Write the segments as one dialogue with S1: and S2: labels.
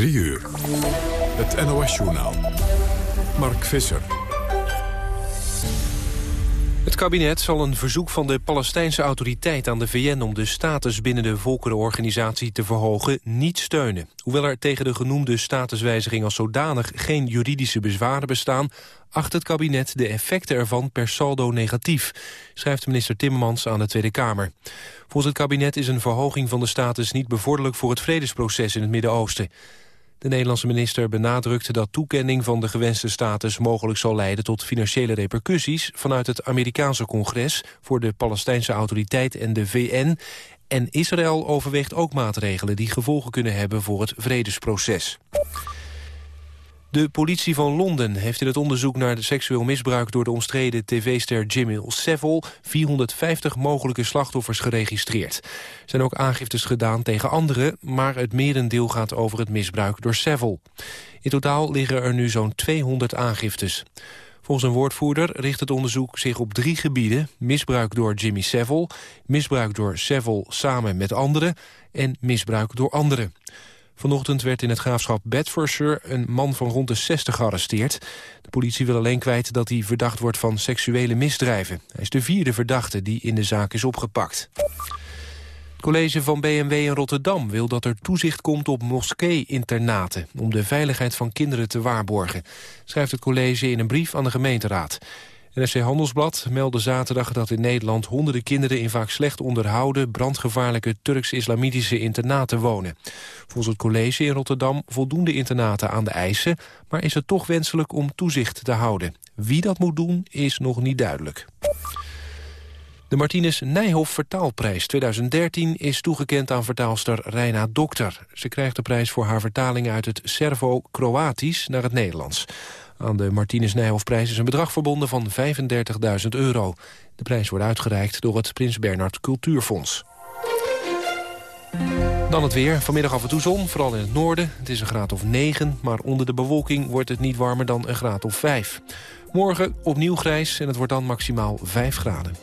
S1: 3 uur. Het NOS-journaal. Mark Visser.
S2: Het kabinet zal een verzoek van de Palestijnse autoriteit aan de VN... om de status binnen de volkerenorganisatie te verhogen niet steunen. Hoewel er tegen de genoemde statuswijziging als zodanig... geen juridische bezwaren bestaan... acht het kabinet de effecten ervan per saldo negatief... schrijft minister Timmermans aan de Tweede Kamer. Volgens het kabinet is een verhoging van de status niet bevorderlijk... voor het vredesproces in het Midden-Oosten. De Nederlandse minister benadrukte dat toekenning van de gewenste status mogelijk zal leiden tot financiële repercussies vanuit het Amerikaanse congres voor de Palestijnse autoriteit en de VN. En Israël overweegt ook maatregelen die gevolgen kunnen hebben voor het vredesproces. De politie van Londen heeft in het onderzoek naar de seksueel misbruik... door de omstreden tv-ster Jimmy Savile 450 mogelijke slachtoffers geregistreerd. Er zijn ook aangiftes gedaan tegen anderen... maar het merendeel gaat over het misbruik door Savile. In totaal liggen er nu zo'n 200 aangiftes. Volgens een woordvoerder richt het onderzoek zich op drie gebieden. Misbruik door Jimmy Savile, misbruik door Savile samen met anderen... en misbruik door anderen. Vanochtend werd in het graafschap Bedfordshire een man van rond de 60 gearresteerd. De politie wil alleen kwijt dat hij verdacht wordt van seksuele misdrijven. Hij is de vierde verdachte die in de zaak is opgepakt. Het college van BMW in Rotterdam wil dat er toezicht komt op moskee-internaten... om de veiligheid van kinderen te waarborgen, schrijft het college in een brief aan de gemeenteraad. NRC Handelsblad meldde zaterdag dat in Nederland honderden kinderen in vaak slecht onderhouden, brandgevaarlijke Turks-islamitische internaten wonen. Volgens het college in Rotterdam voldoen de internaten aan de eisen, maar is het toch wenselijk om toezicht te houden. Wie dat moet doen is nog niet duidelijk. De Martinus Nijhoff Vertaalprijs 2013 is toegekend aan vertaalster Reina Dokter. Ze krijgt de prijs voor haar vertaling uit het Servo-Kroatisch naar het Nederlands. Aan de Martinus Nijhoffprijs is een bedrag verbonden van 35.000 euro. De prijs wordt uitgereikt door het Prins Bernhard Cultuurfonds. Dan het weer. Vanmiddag af en toe zon, vooral in het noorden. Het is een graad of 9, maar onder de bewolking wordt het niet warmer dan een graad of 5. Morgen opnieuw grijs en het wordt dan maximaal 5 graden.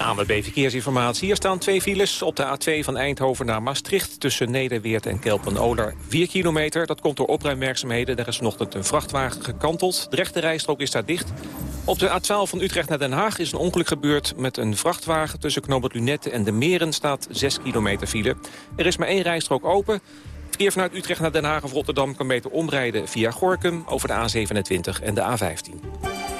S3: ANWB Verkeersinformatie. Hier staan twee files op de A2 van Eindhoven naar Maastricht... tussen Nederweert en Kelpen-Oler. 4 kilometer, dat komt door opruimwerkzaamheden. Daar is vanochtend een vrachtwagen gekanteld. De rechte rijstrook is daar dicht. Op de A12 van Utrecht naar Den Haag is een ongeluk gebeurd met een vrachtwagen. Tussen Knobbert Lunette en de Meren staat 6 kilometer file. Er is maar één rijstrook open. Verkeer vanuit Utrecht naar Den Haag of Rotterdam kan beter omrijden via Gorkum... over de A27 en de A15.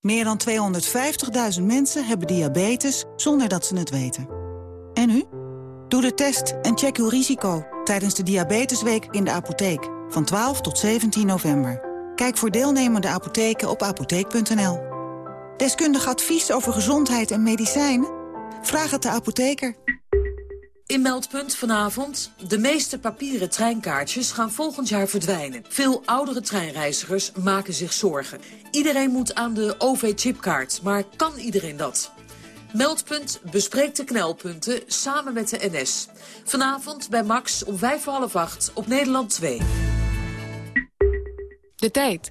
S4: Meer dan 250.000 mensen hebben diabetes zonder dat ze het weten. En u? Doe de test en check uw risico tijdens de Diabetesweek in de apotheek van 12 tot 17 november. Kijk voor deelnemende apotheken op apotheek.nl. Deskundig advies over gezondheid en medicijnen? Vraag het de apotheker.
S5: In Meldpunt vanavond. De meeste papieren treinkaartjes gaan volgend jaar verdwijnen. Veel oudere treinreizigers maken zich zorgen. Iedereen moet aan de OV-chipkaart, maar kan iedereen dat? Meldpunt bespreekt de knelpunten samen met de NS. Vanavond bij Max om vijf voor half acht op Nederland 2.
S6: De tijd.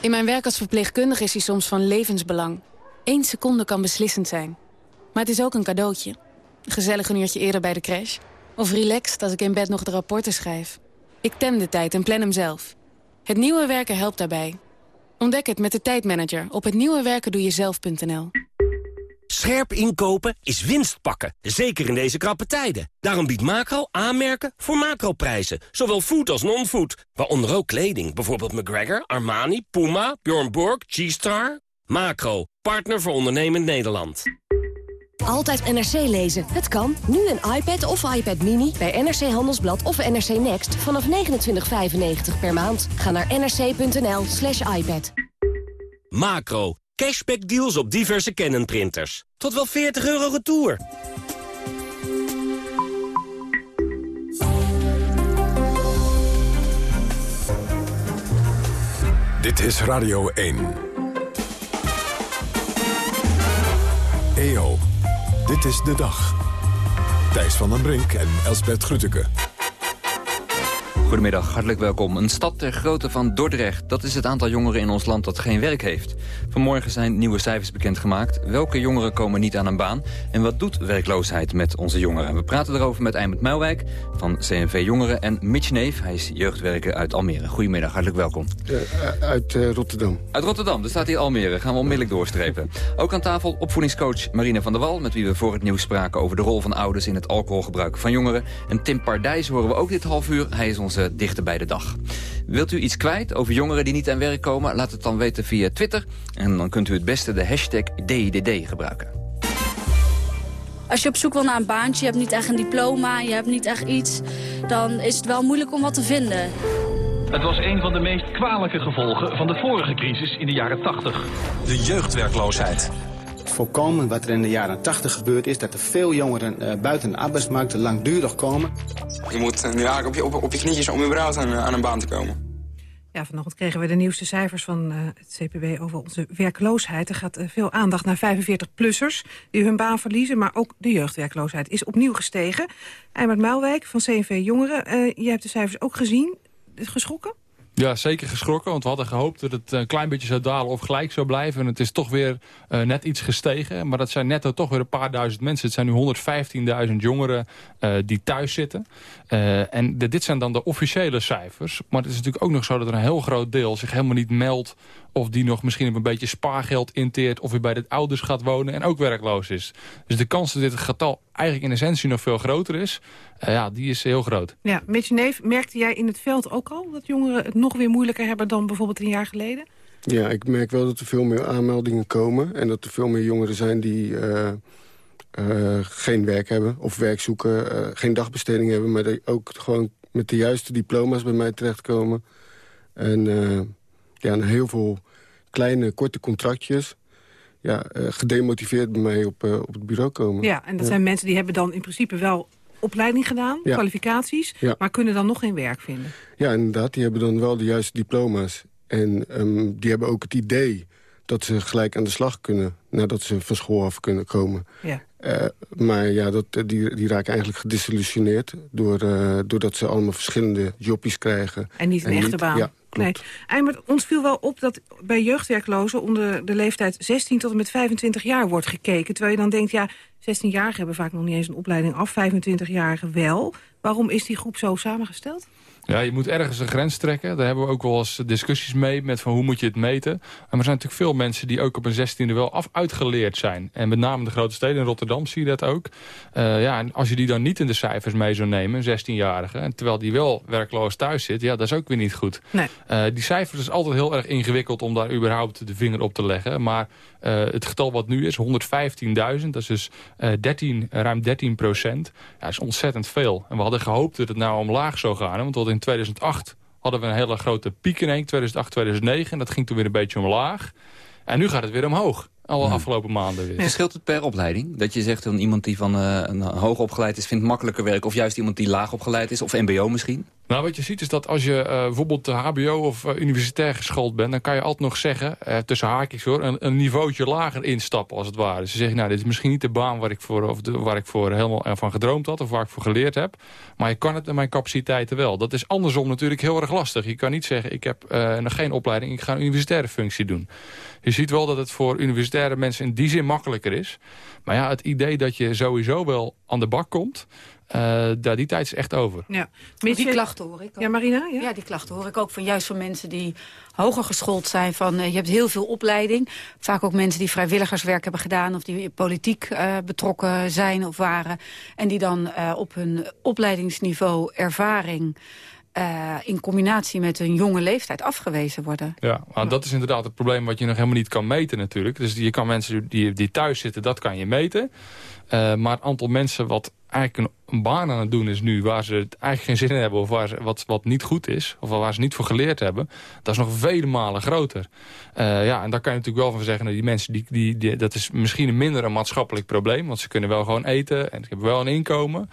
S6: In mijn werk als verpleegkundige is hij soms van levensbelang. Eén seconde kan beslissend zijn. Maar het is ook een cadeautje. Gezellig een uurtje eerder bij de crash. Of relaxed als ik in bed nog de rapporten schrijf. Ik tem de tijd en plan hem zelf. Het nieuwe werken helpt daarbij. Ontdek het met de tijdmanager op hetnieuwewerkendoejezelf.nl.
S7: Scherp inkopen is winst pakken, zeker in deze krappe tijden. Daarom biedt Macro aanmerken voor macroprijzen. Zowel food als non-food, waaronder ook kleding. Bijvoorbeeld McGregor, Armani, Puma, Bjorn Borg, G-Star. Macro, partner voor ondernemend Nederland.
S8: Altijd NRC lezen. Het kan. Nu een iPad of iPad Mini bij NRC Handelsblad of NRC Next vanaf 29,95 per maand. Ga naar nrc.nl slash iPad.
S7: Macro,
S4: Cashback deals op diverse Canon printers. Tot wel 40 euro retour.
S1: Dit is Radio 1. EO, dit is de dag. Thijs van den Brink en Elsbert Grütke.
S9: Goedemiddag, hartelijk welkom. Een stad ter grootte van Dordrecht. Dat is het aantal jongeren in ons land dat geen werk heeft. Vanmorgen zijn nieuwe cijfers bekendgemaakt. Welke jongeren komen niet aan een baan? En wat doet werkloosheid met onze jongeren? We praten erover met Eimert Muilwijk van CNV Jongeren... en Mitch Neef, hij is jeugdwerker uit Almere. Goedemiddag, hartelijk welkom.
S10: Uh, uit uh, Rotterdam.
S9: Uit Rotterdam, er staat hier Almere. Gaan we onmiddellijk doorstrepen. Ook aan tafel opvoedingscoach Marine van der Wal... met wie we voor het nieuws spraken over de rol van ouders... in het alcoholgebruik van jongeren. En Tim Pardijs horen we ook dit half uur. Hij is onze dichter bij de dag. Wilt u iets kwijt over jongeren die niet aan werk komen? Laat het dan weten via Twitter. En dan kunt u het beste de hashtag DIDD gebruiken.
S11: Als je op zoek wil naar een baantje, je hebt niet echt een diploma... je hebt niet echt iets, dan is het wel moeilijk om wat te vinden.
S12: Het was een van de meest kwalijke gevolgen van de vorige crisis in de jaren 80.
S13: De jeugdwerkloosheid
S14: voorkomen wat er in de jaren 80 gebeurd is... dat er veel jongeren uh, buiten de arbeidsmarkt langdurig komen.
S15: Je moet uh, nu eigenlijk op je, op, op je knietjes om überhaupt aan, aan een baan te komen.
S16: Ja, vanochtend kregen we de nieuwste cijfers van uh, het CPB over onze werkloosheid. Er gaat uh, veel aandacht naar 45-plussers die hun baan verliezen... maar ook de jeugdwerkloosheid is opnieuw gestegen. Eimert Muilwijk van CNV Jongeren, uh, jij hebt de cijfers ook gezien. Geschrokken?
S17: Ja, zeker geschrokken, want we hadden gehoopt dat het een klein beetje zou dalen of gelijk zou blijven. En het is toch weer uh, net iets gestegen, maar dat zijn netto toch weer een paar duizend mensen. Het zijn nu 115.000 jongeren uh, die thuis zitten. Uh, en dit zijn dan de officiële cijfers. Maar het is natuurlijk ook nog zo dat er een heel groot deel zich helemaal niet meldt of die nog misschien op een beetje spaargeld inteert... of weer bij de ouders gaat wonen en ook werkloos is. Dus de kans dat dit getal eigenlijk in essentie nog veel groter is... Uh, ja, die is heel groot.
S16: Ja, Mitch Neef, merkte jij in het veld ook al... dat jongeren het nog weer moeilijker hebben dan bijvoorbeeld een jaar geleden?
S10: Ja, ik merk wel dat er veel meer aanmeldingen komen... en dat er veel meer jongeren zijn die uh, uh, geen werk hebben... of werk zoeken, geen dagbesteding hebben... maar die ook gewoon met de juiste diploma's bij mij terechtkomen... En ja, en heel veel kleine, korte contractjes... Ja, uh, gedemotiveerd bij mij op, uh, op het bureau komen.
S16: Ja, en dat ja. zijn mensen die hebben dan in principe wel opleiding gedaan,
S10: ja.
S16: kwalificaties...
S10: Ja.
S16: maar kunnen dan nog geen werk vinden.
S10: Ja, inderdaad, die hebben dan wel de juiste diploma's. En um, die hebben ook het idee dat ze gelijk aan de slag kunnen... nadat ze van school af kunnen komen.
S16: Ja.
S10: Uh, maar ja, dat, die, die raken eigenlijk gedisillusioneerd... Door, uh, doordat ze allemaal verschillende jobbies krijgen.
S16: En niet een en echte
S10: niet,
S16: baan.
S10: Ja, klopt.
S16: Nee. Eimert, ons viel wel op dat bij jeugdwerklozen... onder de leeftijd 16 tot en met 25 jaar wordt gekeken. Terwijl je dan denkt, ja, 16-jarigen hebben vaak nog niet eens een opleiding af. 25-jarigen wel. Waarom is die groep zo samengesteld?
S17: Ja, je moet ergens een grens trekken. Daar hebben we ook wel eens discussies mee met van hoe moet je het meten. Maar er zijn natuurlijk veel mensen die ook op een zestiende wel af uitgeleerd zijn. En met name de grote steden, in Rotterdam zie je dat ook. Uh, ja, en als je die dan niet in de cijfers mee zou nemen, een 16-jarige... en terwijl die wel werkloos thuis zit, ja, dat is ook weer niet goed.
S16: Nee.
S17: Uh, die cijfers is altijd heel erg ingewikkeld om daar überhaupt de vinger op te leggen. Maar uh, het getal wat nu is, 115.000, dat is dus 13, ruim 13 procent. Ja, is ontzettend veel. En we hadden gehoopt dat het nou omlaag zou gaan, want tot in 2008 hadden we een hele grote piek in 1, 2008, 2009. En dat ging toen weer een beetje omlaag. En nu gaat het weer omhoog. Alle
S9: Ja.
S17: afgelopen maanden weer.
S9: Verschilt het per opleiding? Dat je zegt, dan iemand die van eh, een hoog opgeleid is... vindt makkelijker werk, of juist iemand die laag opgeleid is... of mbo misschien?
S17: Nou, wat je ziet is dat als je uh, bijvoorbeeld de hbo of uh, universitair geschoold bent... dan kan je altijd nog zeggen, uh, tussen haakjes hoor... Een, een niveautje lager instappen als het ware. Dus ze zeggen, nou, dit is misschien niet de baan waar ik voor, of de, waar ik voor helemaal van gedroomd had... of waar ik voor geleerd heb. Maar je kan het in mijn capaciteiten wel. Dat is andersom natuurlijk heel erg lastig. Je kan niet zeggen, ik heb nog geen opleiding... ik ga een universitaire functie doen. Je ziet wel dat het voor universitaire mensen in die zin makkelijker is. Maar ja, het idee dat je sowieso wel aan de bak komt... Uh, die tijd is echt over.
S16: Ja.
S18: Die klachten hoor ik ook.
S16: Ja, Marina? Ja?
S18: ja, die klachten hoor ik ook van juist van mensen die hoger geschoold zijn. Van, uh, je hebt heel veel opleiding. Vaak ook mensen die vrijwilligerswerk hebben gedaan... of die politiek uh, betrokken zijn of waren. En die dan op hun opleidingsniveau ervaring... Uh, in combinatie met een jonge leeftijd afgewezen worden.
S17: Ja, maar dat is inderdaad het probleem wat je nog helemaal niet kan meten natuurlijk. Dus je kan mensen die, die thuis zitten, dat kan je meten. Uh, maar het aantal mensen wat eigenlijk een baan aan het doen is nu... waar ze eigenlijk geen zin in hebben of waar ze, wat, wat niet goed is... of waar ze niet voor geleerd hebben... dat is nog vele malen groter. Uh, ja, en daar kan je natuurlijk wel van zeggen... Nou, die mensen, die, die, dat is misschien een minder een maatschappelijk probleem... want ze kunnen wel gewoon eten en ze hebben wel een inkomen...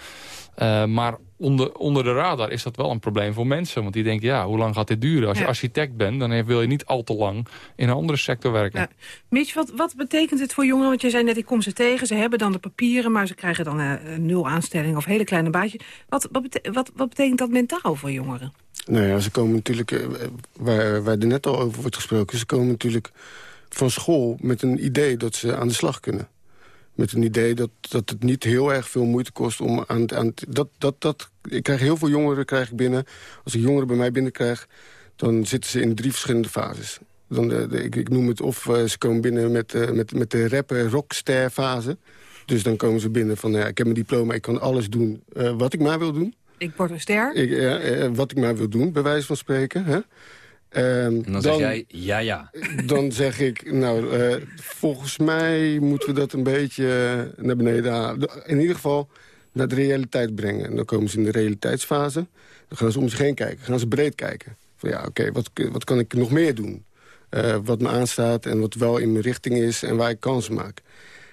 S17: Maar onder, onder de radar is dat wel een probleem voor mensen. Want die denken, ja, hoe lang gaat dit duren? Als je architect bent, dan wil je niet al te lang in een andere sector werken. Ja.
S16: Mitch, wat, wat betekent het voor jongeren? Want je zei net, ik kom ze tegen, ze hebben dan de papieren... maar ze krijgen dan een, een nul aanstelling of hele kleine baasje. Wat, wat, wat betekent dat mentaal voor jongeren?
S10: Nou ja, ze komen natuurlijk, eh, waar, waar er net al over wordt gesproken... ze komen natuurlijk van school met een idee dat ze aan de slag kunnen met een idee dat, dat het niet heel erg veel moeite kost om aan... aan dat, dat, dat, ik krijg heel veel jongeren krijg ik binnen. Als ik jongeren bij mij binnenkrijg, dan zitten ze in drie verschillende fases. Dan de, ik, ik, noem het of uh, ze komen binnen met, uh, met, met de rapper rockster fase. Dus dan komen ze binnen van, ja, ik heb mijn diploma, ik kan alles doen uh, wat ik maar wil doen.
S16: Ik word een ster.
S10: Ik, wat ik maar wil doen, bij wijze van spreken. Hè?
S9: En dan, dan, zeg jij, ja, ja.
S10: Dan zeg ik, nou, uh, volgens mij moeten we dat een beetje naar beneden halen. In ieder geval naar de realiteit brengen. En dan komen ze in de realiteitsfase. Dan gaan ze om zich heen kijken. Gaan ze breed kijken. Van ja, oké, okay, wat, wat kan ik nog meer doen? Uh, wat me aanstaat en wat wel in mijn richting is en waar ik kansen maak.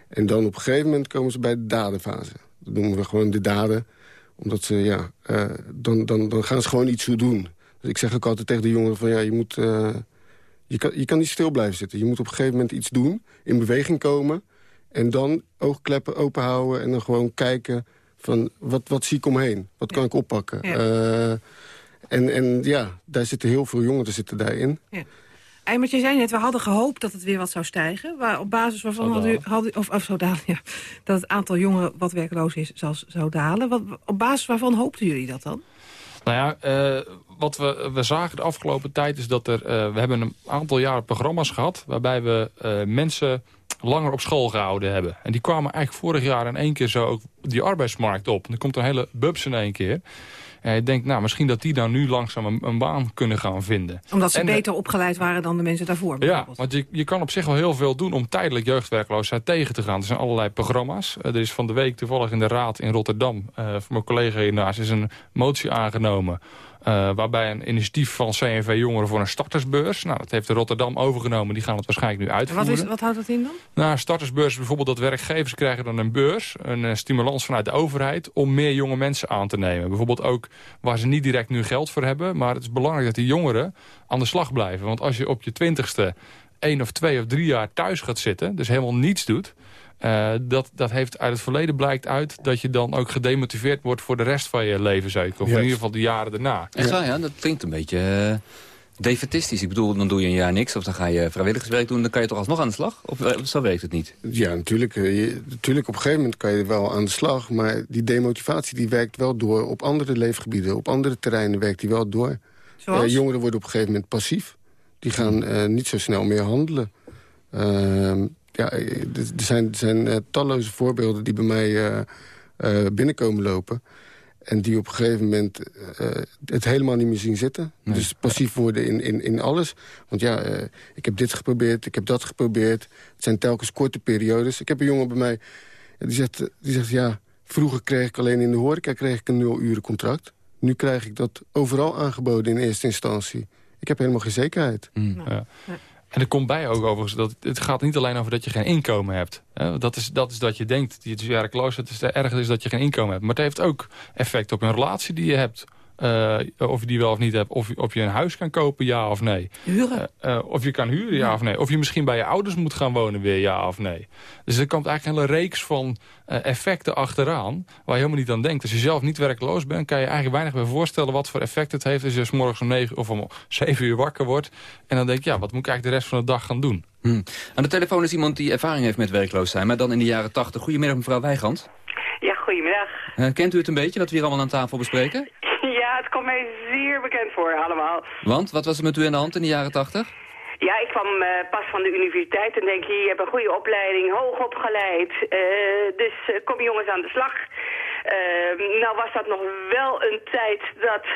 S10: En dan op een gegeven moment komen ze bij de dadenfase. Dat noemen we gewoon de daden. Omdat ze, ja, uh, dan, dan, dan gaan ze gewoon iets zo doen. Dus ik zeg ook altijd tegen de jongeren van ja, je moet... Uh, je, kan, je kan niet stil blijven zitten. Je moet op een gegeven moment iets doen, in beweging komen... en dan oogkleppen open houden en dan gewoon kijken van wat, wat zie ik omheen? Wat kan ik oppakken? Ja. Uh, en, en ja, daar zitten heel veel jongeren zitten daarin. Ja.
S16: Eimert, je zei net, we hadden gehoopt dat het weer wat zou stijgen. Waar, op basis waarvan hadden u, had u, of, of zou dalen, ja, dat het aantal jongeren wat werkloos is zou, zou dalen. Wat, op basis waarvan hoopten jullie dat dan?
S17: Nou ja, uh, wat we, we zagen de afgelopen tijd is dat er... Uh, we hebben een aantal jaren programma's gehad... waarbij we uh, mensen langer op school gehouden hebben. En die kwamen eigenlijk vorig jaar in één keer zo die arbeidsmarkt op. En er komt een hele bubs in één keer. En je denkt, nou, misschien dat die dan nu langzaam een, een baan kunnen gaan vinden.
S16: Omdat ze beter opgeleid waren dan de mensen daarvoor,
S17: Ja, want je, je kan op zich wel heel veel doen om tijdelijk jeugdwerkloosheid tegen te gaan. Er zijn allerlei programma's. er is van de week toevallig in de Raad in Rotterdam... Uh, voor mijn collega hiernaast is een motie aangenomen... Uh, waarbij een initiatief van CNV Jongeren voor een startersbeurs. Nou, dat heeft Rotterdam overgenomen. Die gaan het waarschijnlijk nu uitvoeren.
S16: Wat, is, wat houdt dat in dan?
S17: Nou, startersbeurs is bijvoorbeeld dat werkgevers krijgen dan een beurs. Een uh, stimulans vanuit de overheid om meer jonge mensen aan te nemen. Bijvoorbeeld ook waar ze niet direct nu geld voor hebben. Maar het is belangrijk dat die jongeren aan de slag blijven. Want als je op je twintigste één of twee of drie jaar thuis gaat zitten... dus helemaal niets doet uh, dat, dat heeft uit het verleden blijkt uit dat je dan ook gedemotiveerd wordt voor de rest van je leven zeker. Of yes. in ieder geval de jaren daarna.
S9: Echt waar, ja? Dat klinkt een beetje uh, defetistisch. Ik bedoel, dan doe je een jaar niks of dan ga je vrijwilligerswerk doen. Dan kan je toch alsnog aan de slag? Of, of zo werkt het niet?
S10: Ja, natuurlijk. Je, natuurlijk op een gegeven moment kan je wel aan de slag. Maar die demotivatie die werkt wel door op andere leefgebieden. Op andere terreinen werkt die wel door. Uh, jongeren worden op een gegeven moment passief. Die gaan niet zo snel meer handelen. Ja, er zijn, er zijn uh, talloze voorbeelden die bij mij uh, uh, binnenkomen lopen. En die op een gegeven moment het helemaal niet meer zien zitten. Nee. Dus passief worden in, in, in alles. Want ja, ik heb dit geprobeerd, ik heb dat geprobeerd. Het zijn telkens korte periodes. Ik heb een jongen bij mij, die zegt, die zegt ja... vroeger kreeg ik alleen in de horeca kreeg ik een nul uren contract. Nu krijg ik dat overal aangeboden in eerste instantie. Ik heb helemaal geen zekerheid.
S17: Mm, ja. En er komt bij ook overigens dat het gaat niet alleen over dat je geen inkomen hebt. Dat is dat, is dat je denkt, het werkloos is, het erger is dat je geen inkomen hebt. Maar het heeft ook effect op een relatie die je hebt. Uh, of je die wel of niet hebt. Of, of je een huis kan kopen, ja of nee.
S16: Huren?
S17: Uh, uh, of je kan huren, ja, ja, of nee. Of je misschien bij je ouders moet gaan wonen weer, ja of nee. Dus er komt eigenlijk een hele reeks van effecten achteraan... waar je helemaal niet aan denkt. Als je zelf niet werkloos bent, kan je eigenlijk weinig bij voorstellen... wat voor effect het heeft als je s morgens om negen of om zeven uur wakker wordt... en dan denk je, ja, wat moet ik eigenlijk de rest van de dag gaan doen?
S9: Hmm. Aan de telefoon is iemand die ervaring heeft met werkloos zijn... maar dan in de jaren tachtig. Goedemiddag, mevrouw Weigand.
S19: Ja, goedemiddag.
S9: kent u het een beetje, wat we hier allemaal aan tafel bespreken?
S19: Komt mij zeer bekend voor allemaal.
S9: Want, wat was er met u aan de hand in de jaren tachtig?
S19: Ja, ik kwam uh, pas van de universiteit en denk je, je hebt een goede opleiding, hoog opgeleid. Uh, dus uh, kom jongens aan de slag. Nou was dat nog wel een tijd dat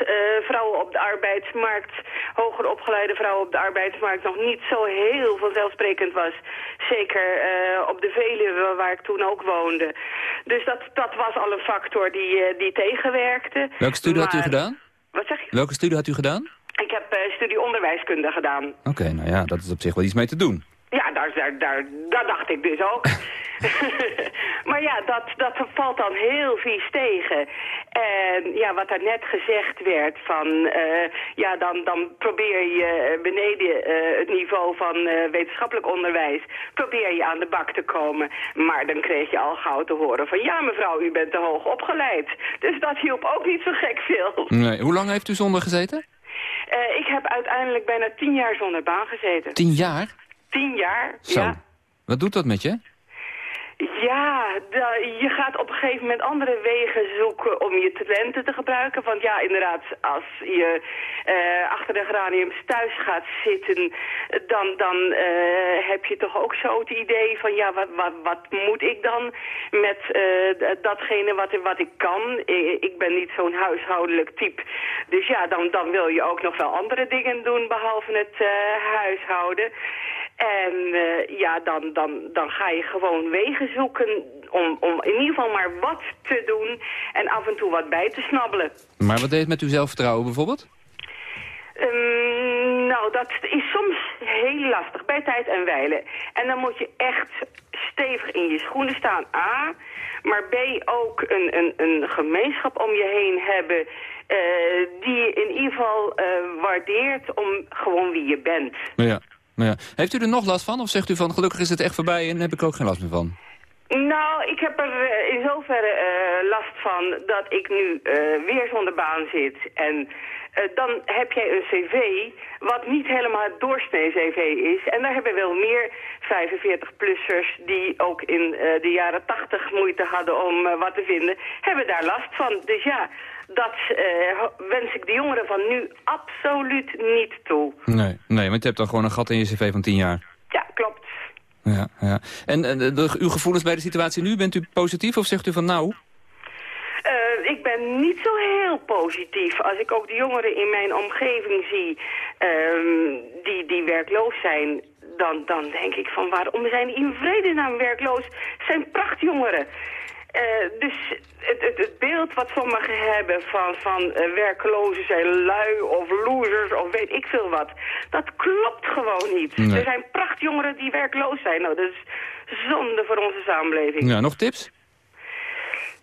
S19: vrouwen op de arbeidsmarkt, hoger opgeleide vrouwen op de arbeidsmarkt, nog niet zo heel vanzelfsprekend was. Zeker op de Veluwe, waar ik toen ook woonde. Dus dat, dat was al een factor die, eh, die tegenwerkte.
S9: Welke studie had u gedaan?
S19: Wat zeg je?
S9: Welke studie had u gedaan?
S19: Ik heb eh, studie onderwijskunde gedaan.
S9: Oké, nou ja, dat is op zich wel iets mee te doen.
S19: Ja, daar, daar, daar, dat dacht ik dus ook. maar ja, dat, dat valt dan heel vies tegen. En ja, wat daar net gezegd werd van... eh, ja, dan, dan probeer je beneden eh, het niveau van eh, wetenschappelijk onderwijs... probeer je aan de bak te komen. Maar dan kreeg je al gauw te horen van... ja, mevrouw, u bent te hoog opgeleid. Dus dat hielp ook niet zo gek veel.
S9: Nee. Hoe lang heeft u zonder gezeten?
S19: Eh, ik heb uiteindelijk bijna tien jaar zonder baan gezeten.
S9: Tien jaar?
S19: Tien jaar,
S9: Zo.
S19: ja.
S9: Wat doet dat met je?
S19: Ja, je gaat op een gegeven moment andere wegen zoeken om je talenten te gebruiken. Want ja, inderdaad, als je eh, achter de geraniums thuis gaat zitten, dan, dan eh, heb je toch ook zo het idee van ja, wat, wat, wat moet ik dan met eh, datgene wat, wat ik kan? Ik ben niet zo'n huishoudelijk type. Dus ja, dan, dan wil je ook nog wel andere dingen doen behalve het huishouden. En eh, ja, dan, dan, dan ga je gewoon wegen zoeken om, om in ieder geval maar wat te doen en af en toe wat bij te snabbelen.
S9: Maar wat deed het met uw zelfvertrouwen bijvoorbeeld?
S19: Ehm, nou, dat is soms heel lastig, bij tijd en wijle. En dan moet je echt stevig in je schoenen staan, A. Maar B, ook een, een, een gemeenschap om je heen hebben... eh, die je in ieder geval eh, waardeert om gewoon wie je bent.
S9: Ja. Ja. Heeft u er nog last van? Of zegt u van gelukkig is het echt voorbij en heb ik ook geen last meer van?
S19: Nou, ik heb er eh, in zoverre eh, last van dat ik nu eh, weer zonder baan zit. En dan heb jij een cv wat niet helemaal het doorsnee cv is. En daar hebben wel meer 45-plussers die ook in de jaren 80 moeite hadden om wat te vinden, hebben daar last van. Dus ja, dat eh, wens ik de jongeren van nu absoluut niet toe.
S9: Nee, nee, want je hebt dan gewoon een gat in je cv van tien jaar.
S19: Ja, klopt.
S9: Ja, ja. En eh, de, de- uw gevoelens bij de situatie nu, bent u positief of zegt u van nou...
S19: Eh, ik ben niet zo heel positief. Als ik ook de jongeren in mijn omgeving zie ehm, die, die werkloos zijn... Dan, dan denk ik van waarom zijn die in vredesnaam werkloos? Het zijn prachtjongeren. Eh, dus het, het, het beeld wat sommigen hebben van, van eh, werklozen zijn lui of losers of weet ik veel wat... dat klopt gewoon niet.
S9: Nee.
S19: Er zijn prachtjongeren die werkloos zijn. Nou, dat is zonde voor onze samenleving.
S9: Ja, nog tips?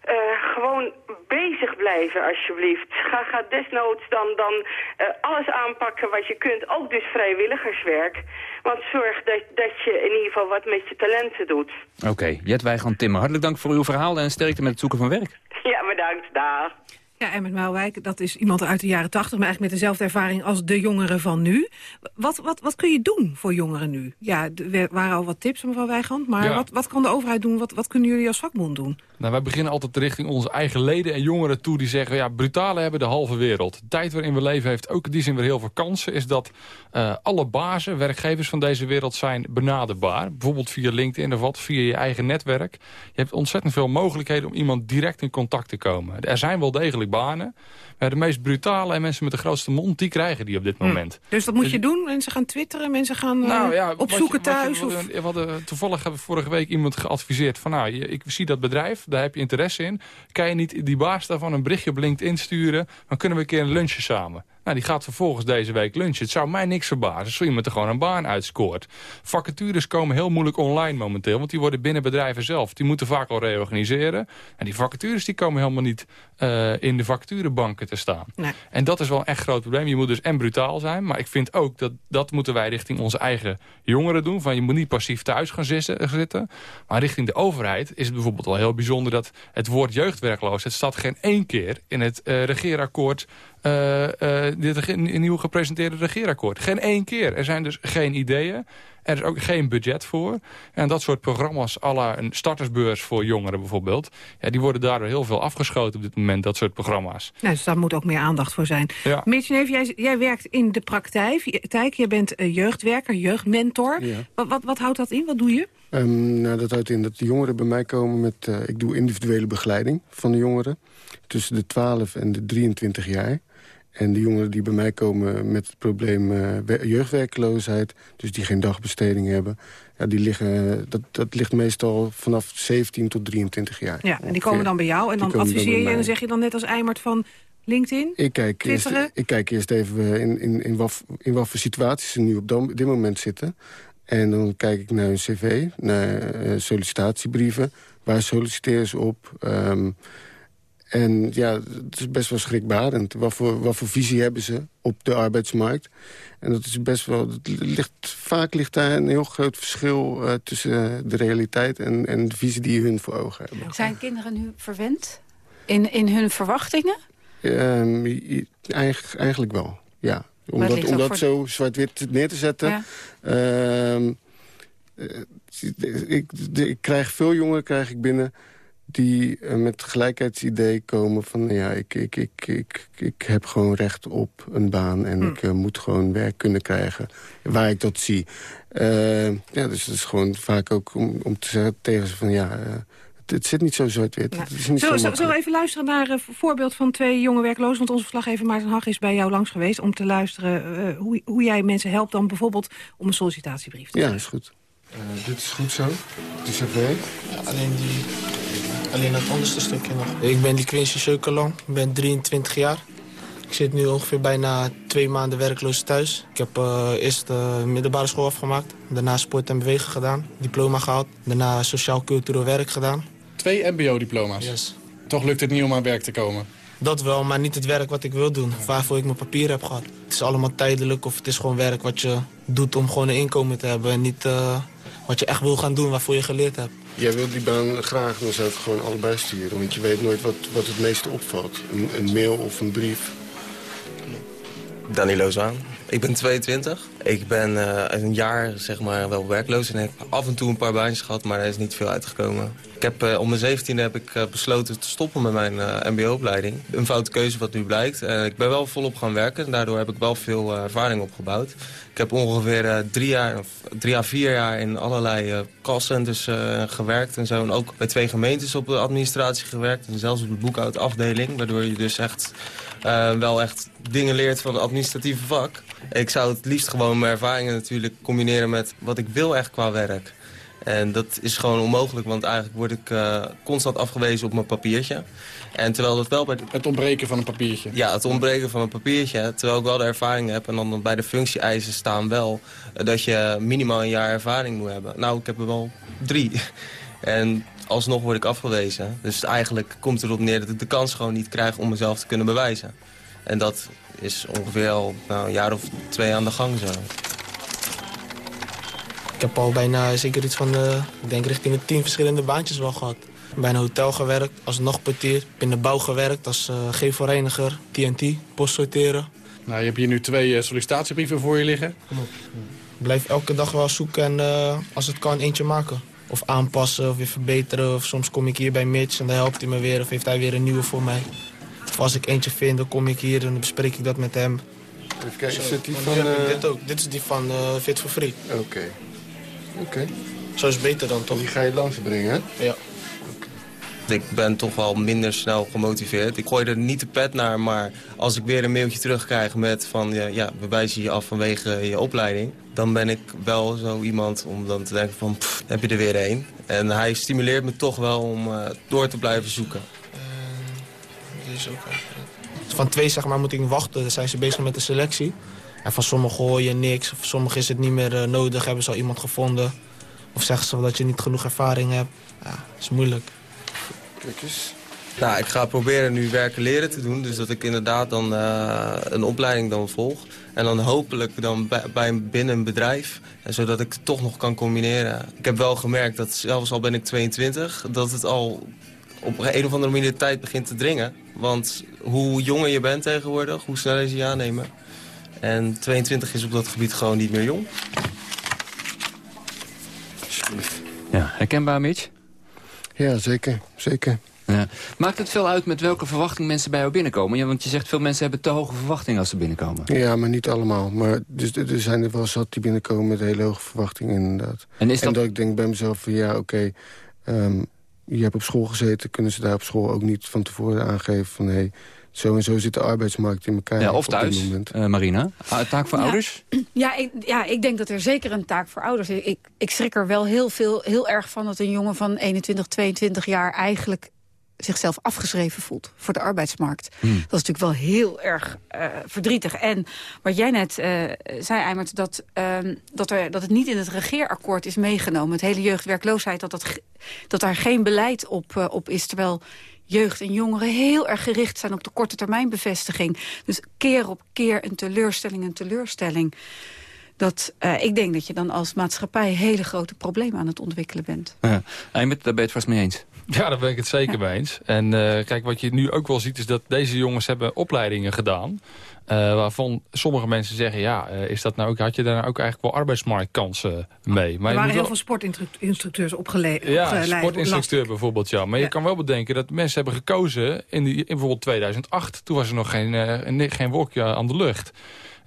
S19: Eh, gewoon bezig blijven, alsjeblieft. Ga, ga desnoods dan, dan eh, alles aanpakken wat je kunt. Ook dus vrijwilligerswerk. Want zorg dat, dat je in ieder geval wat met je talenten doet.
S9: Oké, Jet Wijgan Timmer, hartelijk dank voor uw verhaal en sterkte met het zoeken van werk.
S19: Ja, bedankt. Dag.
S16: Ja, Emmet Mouwijk, dat is iemand uit de jaren tachtig... maar eigenlijk met dezelfde ervaring als de jongeren van nu. Wat, wat, wat kun je doen voor jongeren nu? Ja, er waren al wat tips, mevrouw Wijgand. Maar
S17: Ja.
S16: wat, wat kan de overheid doen? Wat, wat kunnen jullie als vakbond doen?
S17: Nou, wij beginnen altijd richting onze eigen leden en jongeren toe die zeggen... ja, brutalen hebben de halve wereld. De tijd waarin we leven heeft ook in die zin weer heel veel kansen. Is dat eh, alle bazen, werkgevers van deze wereld zijn benaderbaar. Bijvoorbeeld via LinkedIn of wat, via je eigen netwerk. Je hebt ontzettend veel mogelijkheden om iemand direct in contact te komen. Er zijn wel degelijk banen. Maar de meest brutale en mensen met de grootste mond, die krijgen die op dit moment.
S16: Dus dat moet je doen? Mensen gaan twitteren, mensen gaan eh,
S17: Nou ja,
S16: opzoeken
S17: je- wat je-
S16: thuis?
S17: wat je- hadden, toevallig hebben we vorige week iemand geadviseerd van... nou, ik zie dat bedrijf, daar heb je interesse in. Kan je niet die baas daarvan een berichtje op LinkedIn sturen? Dan kunnen we een keer een lunchje samen. Nou, die gaat vervolgens deze week lunchen. Het zou mij niks verbazen als iemand er gewoon een baan uitscoort. Vacatures komen heel moeilijk online momenteel... want die worden binnen bedrijven zelf. Die moeten vaak al reorganiseren. En die vacatures die komen helemaal niet eh, in de vacaturebanken te staan.
S16: Nee.
S17: En dat is wel een echt groot probleem. Je moet dus en brutaal zijn. Maar ik vind ook dat dat moeten wij richting onze eigen jongeren doen. Van je moet niet passief thuis gaan zitten. Maar richting de overheid is het bijvoorbeeld wel heel bijzonder... dat het woord jeugdwerkloosheid staat geen één keer in het eh regeerakkoord... eh, eh, dit nieuw gepresenteerde regeerakkoord. Geen één keer. Er zijn dus geen ideeën. Er is ook geen budget voor. En dat soort programma's, à la een startersbeurs voor jongeren bijvoorbeeld... Ja, die worden daardoor heel veel afgeschoten op dit moment, dat soort programma's.
S16: Nou, dus daar moet ook meer aandacht voor zijn.
S17: Ja.
S16: Meertje Neef, jij, jij werkt in de praktijk. Tijk, jij bent eh, jeugdwerker, jeugdmentor.
S10: Ja.
S16: Wat, wat, wat houdt dat in? Wat doe je?
S10: Ehm, nou, dat houdt in dat de jongeren bij mij komen met... eh, ik doe individuele begeleiding van de jongeren. Tussen de 12 en de 23 jaar. En de jongeren die bij mij komen met het probleem uh, jeugdwerkloosheid... dus die geen dagbesteding hebben... Ja, die liggen, dat, dat ligt meestal vanaf 17 tot 23 jaar.
S16: Ja, en die komen dan bij jou en dan adviseer je... en dan zeg je dan net als Eimert van LinkedIn,
S10: ik kijk eerst, Ik kijk eerst even in, in, in, wat, in wat voor situaties ze nu op dit moment zitten. En dan kijk ik naar hun cv, naar uh, sollicitatiebrieven. Waar solliciteren ze op? Um, en ja, het is best wel schrikbarend. Wat voor, wat voor visie hebben ze op de arbeidsmarkt? En dat is best wel... Ligt, vaak ligt daar een heel groot verschil uh, tussen de realiteit... En, en de visie die hun voor ogen hebben.
S6: Zijn kinderen nu verwend in, in hun verwachtingen?
S10: Um, eigenlijk, eigenlijk wel, ja. Om dat, om dat zo zwart-wit neer te zetten... Ja. Uh, ik, ik, krijg veel jongeren krijg ik binnen die uh, met gelijkheidsidee komen van... ja, ik, ik, ik, ik, ik heb gewoon recht op een baan en hm. ik uh, moet gewoon werk kunnen krijgen waar ik dat zie. Uh, ja, dus het is gewoon vaak ook om, om te zeggen tegen ze van... ja, het, zit niet zo zwart-wit.
S16: Ja. Zullen we even luisteren naar een voorbeeld van twee jonge werklozen? Want onze verslaggever Maarten Hag is bij jou langs geweest... om te luisteren hoe, hoe jij mensen helpt dan bijvoorbeeld om een sollicitatiebrief te
S10: Ja, is goed. dit is goed zo, de cv.
S20: alleen die Alleen het onderste stukje nog. Ik ben die Quincy Seukelong, ik ben 23 jaar. Ik zit nu ongeveer bijna twee maanden werkloos thuis. Ik heb uh, eerst de middelbare school afgemaakt. Daarna sport en bewegen gedaan. Diploma gehaald. Daarna sociaal-cultureel werk gedaan.
S21: Twee mbo-diploma's?
S20: Yes.
S21: Toch lukt het niet om aan werk te komen?
S20: Dat wel, maar niet het werk wat ik wil doen. Waarvoor ik mijn papier heb gehad. Het is allemaal tijdelijk of het is gewoon werk wat je doet om gewoon een inkomen te hebben. En niet uh, wat je echt wil gaan doen waarvoor je geleerd hebt.
S10: Jij wilt die baan graag, dan zou gewoon allebei sturen. Want je weet nooit wat, wat het meeste opvalt. Een, een mail of een brief.
S22: Danilo Zwaan. Ik ben 22. Ik ben uh, een jaar zeg maar, wel werkloos en heb af en toe een paar baantjes gehad, maar er is niet veel uitgekomen. Ik heb, uh, om mijn 17e heb ik uh, besloten te stoppen met mijn mbo-opleiding. Een foute keuze wat nu blijkt. ik ben wel volop gaan werken en daardoor heb ik wel veel ervaring opgebouwd. Ik heb ongeveer drie, jaar, of drie à vier jaar in allerlei callcenters gewerkt en zo. En ook bij twee gemeentes op de administratie gewerkt en zelfs op de boekhoudafdeling. Waardoor je dus echt wel echt dingen leert van het administratieve vak. Ik zou het liefst gewoon mijn ervaringen natuurlijk combineren met wat ik wil echt qua werk. En dat is gewoon onmogelijk, want eigenlijk word ik uh, constant afgewezen op mijn papiertje. En terwijl dat wel bij...
S21: Het ontbreken van een papiertje.
S22: Ja, het ontbreken van een papiertje. Terwijl ik wel de ervaring heb. En dan bij de functie-eisen staan wel uh, dat je minimaal een jaar ervaring moet hebben. Nou, ik heb er wel drie. en alsnog word ik afgewezen. Dus eigenlijk komt het erop neer dat ik de kans gewoon niet krijg om mezelf te kunnen bewijzen. En dat is ongeveer al nou, een jaar of twee aan de gang zo.
S20: Ik heb al bijna zeker iets van, de, ik denk richting de tien verschillende baantjes wel gehad. Bij een hotel gewerkt, als nog portier. In de bouw gewerkt, als uh, geefvoorreiniger, TNT, post sorteren.
S21: Nou, je hebt hier nu twee uh, sollicitatiebrieven voor je liggen.
S20: Ik blijf elke dag wel zoeken en uh, als het kan eentje maken. Of aanpassen of weer verbeteren. Of soms kom ik hier bij Mitch en dan helpt hij me weer. Of heeft hij weer een nieuwe voor mij. Of als ik eentje vind, dan kom ik hier en dan bespreek ik dat met hem.
S10: Even kijken, is die van... Uh...
S20: Dit, ook. dit is die van uh, Fit for Free.
S10: Oké. Oké.
S20: Zo is het beter dan toch?
S10: Die ga je langs brengen,
S20: hè? Ja.
S22: Ik ben toch wel minder snel gemotiveerd. Ik gooi er niet de pet naar, maar als ik weer een mailtje terugkrijg met van... ja, ja we wijzen je af vanwege je opleiding... dan ben ik wel zo iemand om dan te denken van, pff, heb je er weer één. En hij stimuleert me toch wel om uh, door te blijven zoeken.
S20: Van twee zeg maar, moet ik wachten, dan zijn ze bezig met de selectie. En van sommigen hoor je niks, of sommigen is het niet meer uh, nodig, hebben ze al iemand gevonden. Of zeggen ze dat je niet genoeg ervaring hebt. Ja, dat is moeilijk.
S10: Kijk eens.
S22: Nou, ik ga proberen nu werken leren te doen. Dus dat ik inderdaad dan uh, een opleiding dan volg. En dan hopelijk dan bij, bij binnen een bedrijf. En zodat ik het toch nog kan combineren. Ik heb wel gemerkt dat zelfs al ben ik 22... dat het al op een of andere manier de tijd begint te dringen. Want hoe jonger je bent tegenwoordig, hoe sneller ze je aannemen. En 22 is op dat gebied gewoon niet meer jong.
S9: Ja, herkenbaar, Mitch?
S10: Ja, zeker. zeker.
S9: Ja. Maakt het veel uit met welke verwachting mensen bij jou binnenkomen? Ja, want je zegt veel mensen hebben te hoge verwachtingen als ze binnenkomen.
S10: Ja, maar niet allemaal. Maar dus, er zijn er wel zat die binnenkomen met hele hoge verwachtingen inderdaad. En, is dat... en dat ik denk bij mezelf van ja, oké... Ehm, je hebt op school gezeten, kunnen ze daar op school ook niet van tevoren aangeven van... hé, hey, zo en zo zit de arbeidsmarkt in elkaar.
S9: Ja, of
S10: op dit
S9: thuis,
S10: moment.
S9: uh, Marina. Ah, taak voor
S6: Ja.
S9: ouders?
S6: Ja ik, ja, ik denk dat er zeker een taak voor ouders is. Ik, ik schrik er wel heel, veel, heel erg van dat een jongen van 21, 22 jaar... eigenlijk zichzelf afgeschreven voelt voor de arbeidsmarkt.
S23: Hmm.
S6: Dat is natuurlijk wel heel erg eh, verdrietig. En wat jij net eh, zei, Eimert, dat, ehm, dat, er, dat het niet in het regeerakkoord is meegenomen. Het hele jeugdwerkloosheid, dat, dat, dat daar geen beleid op, eh, op is. Terwijl jeugd en jongeren heel erg gericht zijn op de korte termijn bevestiging. Dus keer op keer een teleurstelling, een teleurstelling. Dat, eh, ik denk dat je dan als maatschappij hele grote problemen aan het ontwikkelen bent.
S9: Ja. Eimert, daar ben je het vast mee eens.
S17: Ja, daar ben ik het zeker mee eens. En eh, kijk, wat je nu ook wel ziet is dat deze jongens hebben opleidingen gedaan. eh, waarvan sommige mensen zeggen, ja, eh, is dat nou ook, had je daar nou ook eigenlijk wel arbeidsmarktkansen mee? Maar
S16: er waren heel
S17: wel-
S16: veel sportinstructeurs opgele
S17: ja,
S16: opgeleid.
S17: sportinstructeur bijvoorbeeld, ja. Maar je kan wel bedenken dat mensen hebben gekozen in, die, in bijvoorbeeld 2008. Toen was er nog geen, ni- geen wolkje aan de lucht.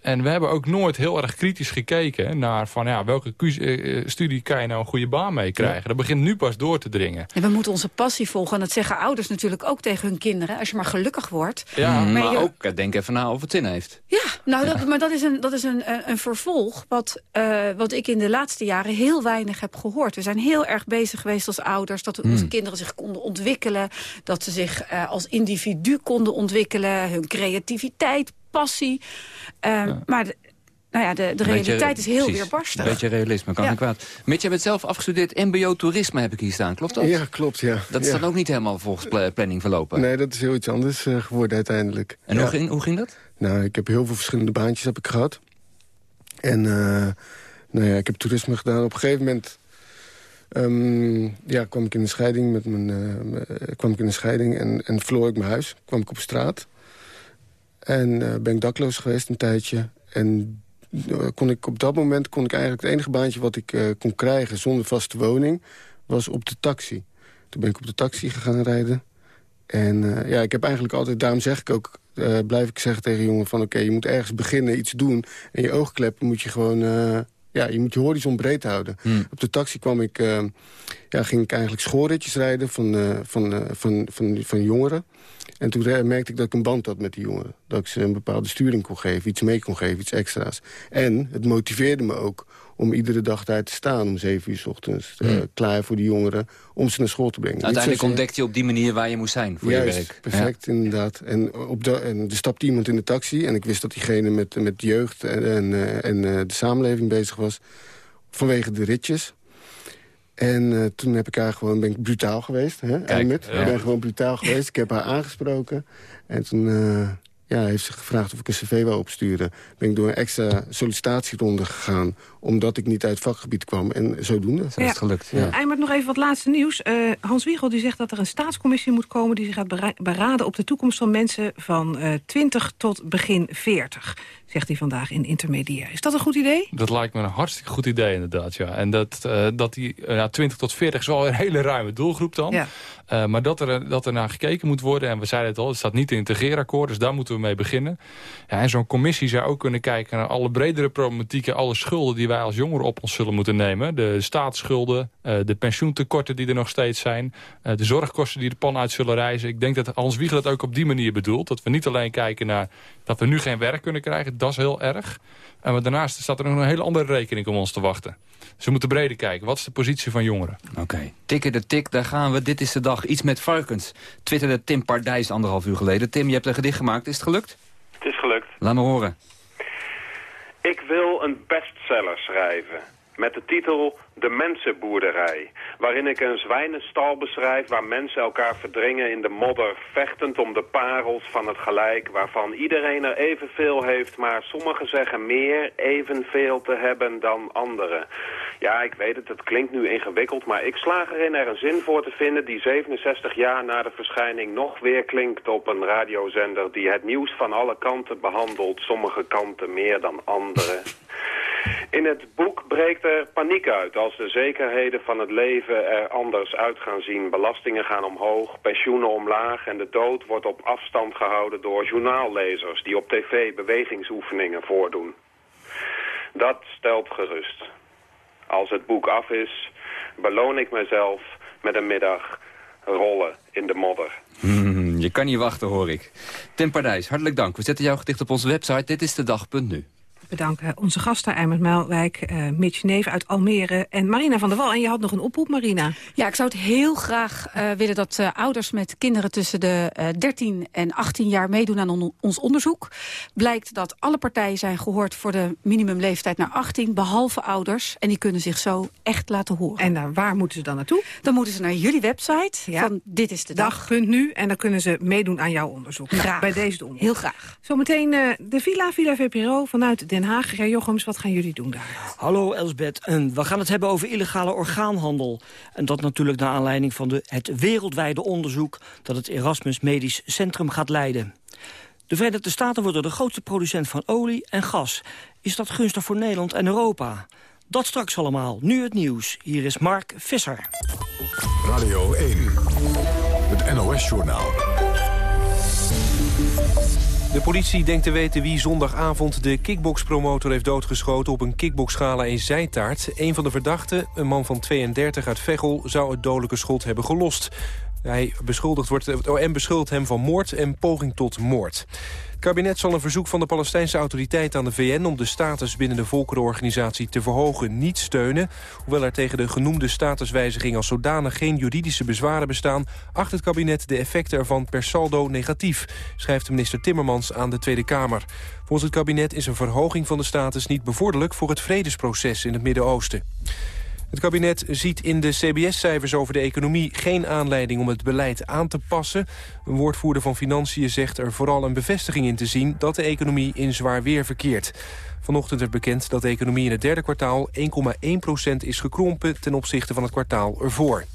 S17: En we hebben ook nooit heel erg kritisch gekeken naar van ja, welke eh, eh, studie kan je nou een goede baan mee krijgen. Dat begint nu pas door te dringen.
S6: En we moeten onze passie volgen. En dat zeggen ouders natuurlijk ook tegen hun kinderen. Als je maar gelukkig wordt.
S9: Ja,
S6: Maar
S9: maar
S6: je-
S9: ook eh, denk even na of het zin heeft.
S6: Ja, nou, dat, maar dat is een, dat is een, een, vervolg wat, eh, wat ik in de laatste jaren heel weinig heb gehoord. We zijn heel erg bezig geweest als ouders... dat onze
S9: Hmm.
S6: kinderen zich konden ontwikkelen. Dat ze zich eh, als individu konden ontwikkelen. Hun creativiteit, passie. Ehm, Maar de, nou ja, de, de
S9: Beetje-
S6: realiteit is heel
S9: precies.
S6: weerbarstig.
S9: Een beetje realisme, kan
S6: Ja.
S9: niet kwaad. Mitch, je bent zelf afgestudeerd mbo-toerisme, heb ik hier staan. Klopt dat?
S10: Ja, klopt, ja.
S9: Dat is
S10: Ja.
S9: dan ook niet helemaal volgens pla- planning verlopen.
S10: Nee, dat is heel iets anders eh, geworden uiteindelijk.
S9: En
S10: Ja.
S9: hoe, ging, hoe ging dat?
S10: Nou, ik heb heel veel verschillende baantjes heb ik gehad. En eh, nou ja, ik heb toerisme gedaan. Op een gegeven moment ehm, ja, kwam ik in een scheiding met mijn, eh, eh, kwam ik in een scheiding en, en verloor ik mijn huis. kwam ik op straat. En eh, ben ik dakloos geweest een tijdje. En eh, kon ik, op dat moment kon ik eigenlijk het enige baantje wat ik eh, kon krijgen zonder vaste woning, was op de taxi. Toen ben ik op de taxi gegaan rijden. En ja, ik heb eigenlijk altijd, daarom zeg ik ook, blijf ik zeggen tegen jongen van oké, je moet ergens beginnen, iets doen. En je oogkleppen moet je gewoon, ja, je moet je horizon breed houden. Op de taxi kwam ik, ja, ging ik eigenlijk schoolritjes rijden van, van, van, van, van jongeren. En toen merkte ik dat ik een band had met die jongeren. Dat ik ze een bepaalde sturing kon geven, iets mee kon geven, iets extra's. En het motiveerde me ook om iedere dag daar te staan om zeven uur 's ochtends. eh,
S9: Hmm.
S10: klaar voor die jongeren, om ze naar school te brengen.
S9: Uiteindelijk ontdekte je op die manier waar je moest zijn voor
S10: Juist,
S9: je werk.
S10: perfect, inderdaad. En, op de, en er stapte iemand in de taxi en ik wist dat diegene met, met jeugd en, en, eh, en eh, de samenleving bezig was. Vanwege de ritjes. En eh, toen heb ik haar gewoon, ben ik brutaal geweest. Hè, Eimert.
S17: ja.
S10: Ik ben gewoon brutaal geweest. Ik heb haar aangesproken. En toen eh, ja, heeft ze gevraagd of ik een cv wou opsturen. Ben ik door een extra sollicitatieronde gegaan. Omdat ik niet uit het vakgebied kwam. En zodoende.
S9: Zo is het gelukt.
S10: Ja.
S16: Eimert, nog even wat laatste nieuws. Eh, Hans Wiegel die zegt dat er een staatscommissie moet komen... die zich gaat bera- beraden op de toekomst van mensen van eh 20 tot begin 40. Zegt hij vandaag in Intermediair. Is dat een goed idee?
S17: Dat lijkt me een hartstikke goed idee inderdaad, ja. En dat, eh, dat die eh, ja, 20 tot 40 is wel een hele ruime doelgroep dan.
S16: Ja.
S17: Eh, maar dat er, dat er naar gekeken moet worden, en we zeiden het al, het staat niet in het regeerakkoord, dus daar moeten we mee beginnen. Ja, en zo'n commissie zou ook kunnen kijken naar alle bredere problematieken, alle schulden die wij als jongeren op ons zullen moeten nemen. De staatsschulden, eh, de pensioentekorten die er nog steeds zijn, eh, de zorgkosten die de pan uit zullen reizen. Ik denk dat Hans Wiegel dat ook op die manier bedoelt. Dat we niet alleen kijken naar dat we nu geen werk kunnen krijgen, dat is heel erg. En maar daarnaast staat er nog een hele andere rekening om ons te wachten. Dus we moeten breder kijken. Wat is de positie van jongeren?
S9: Oké. Tikken de tik, daar gaan we. Dit is de dag. Iets met varkens. Twitterde Tim Pardijs anderhalf uur geleden. Tim, je hebt een gedicht gemaakt. Is het gelukt?
S23: Het is gelukt.
S9: Laat me horen.
S23: Ik wil een bestseller schrijven. Met de titel De Mensenboerderij. Waarin ik een zwijnenstal beschrijf waar mensen elkaar verdringen in de modder. Vechtend om de parels van het gelijk. Waarvan iedereen er evenveel heeft. Maar sommigen zeggen meer evenveel te hebben dan anderen. Ja, ik weet het, het klinkt nu ingewikkeld. Maar ik slaag erin er een zin voor te vinden die 67 jaar na de verschijning nog weer klinkt op een radiozender. Die het nieuws van alle kanten behandelt. Sommige kanten meer dan andere. In het boek breekt er paniek uit de zekerheden van het leven er anders uit gaan zien. Belastingen gaan omhoog, pensioenen omlaag en de dood wordt op afstand gehouden door journaallezers die op tv bewegingsoefeningen voordoen. Dat stelt gerust. Als het boek af is, beloon ik mezelf met een middag rollen in de modder.
S9: Hmm, je kan niet wachten, hoor ik. Tim Pardijs, hartelijk dank. We zetten jouw gedicht op onze website. Dit is de dag.nu
S16: bedanken onze gasten Eimert Muilwijk, uh, Mitch Neef uit Almere en Marina van der Wal. En je had nog een oproep, Marina.
S6: Ja, ik zou het heel graag uh, willen dat uh, ouders met kinderen tussen de 13 en 18 jaar meedoen aan on ons onderzoek. Blijkt dat alle partijen zijn gehoord voor de minimumleeftijd naar 18, behalve ouders. En die kunnen zich zo echt laten horen.
S16: En naar waar moeten ze dan naartoe?
S6: Dan moeten ze naar jullie website ja. van Dit is de Dag.
S16: Dag.nu en dan kunnen ze meedoen aan jouw onderzoek.
S6: Graag.
S16: Bij deze doen.
S6: Heel graag.
S16: Zometeen de Villa, Villa VPRO vanuit Den Haag. Ger Jochems, wat gaan jullie doen daar?
S24: Hallo Elsbeth, we gaan het hebben over illegale orgaanhandel. En dat natuurlijk naar aanleiding van de, het wereldwijde onderzoek... dat het Erasmus Medisch Centrum gaat leiden. De Verenigde Staten worden de grootste producent van olie en gas. Is dat gunstig voor Nederland en Europa? Dat straks allemaal. Nu het nieuws. Hier is Mark Visser.
S1: Radio 1. Het NOS-journaal.
S2: De politie denkt te weten wie zondagavond de kickboxpromotor heeft doodgeschoten op een kickboxgala in Zijtaart. Een van de verdachten, een man van 32 uit Veghel, zou het dodelijke schot hebben gelost. Hij beschuldigd wordt, het OM beschuldigt hem van moord en poging tot moord. Het kabinet zal een verzoek van de Palestijnse autoriteit aan de VN... om de status binnen de volkerenorganisatie te verhogen niet steunen. Hoewel er tegen de genoemde statuswijziging als zodanig geen juridische bezwaren bestaan... acht het kabinet de effecten ervan per saldo negatief... schrijft minister Timmermans aan de Tweede Kamer. Volgens het kabinet is een verhoging van de status niet bevorderlijk... voor het vredesproces in het Midden-Oosten. Het kabinet ziet in de CBS-cijfers over de economie geen aanleiding om het beleid aan te passen. Een woordvoerder van Financiën zegt er vooral een bevestiging in te zien dat de economie in zwaar weer verkeert. Vanochtend werd bekend dat de economie in het derde kwartaal 1,1% is gekrompen ten opzichte van het kwartaal ervoor.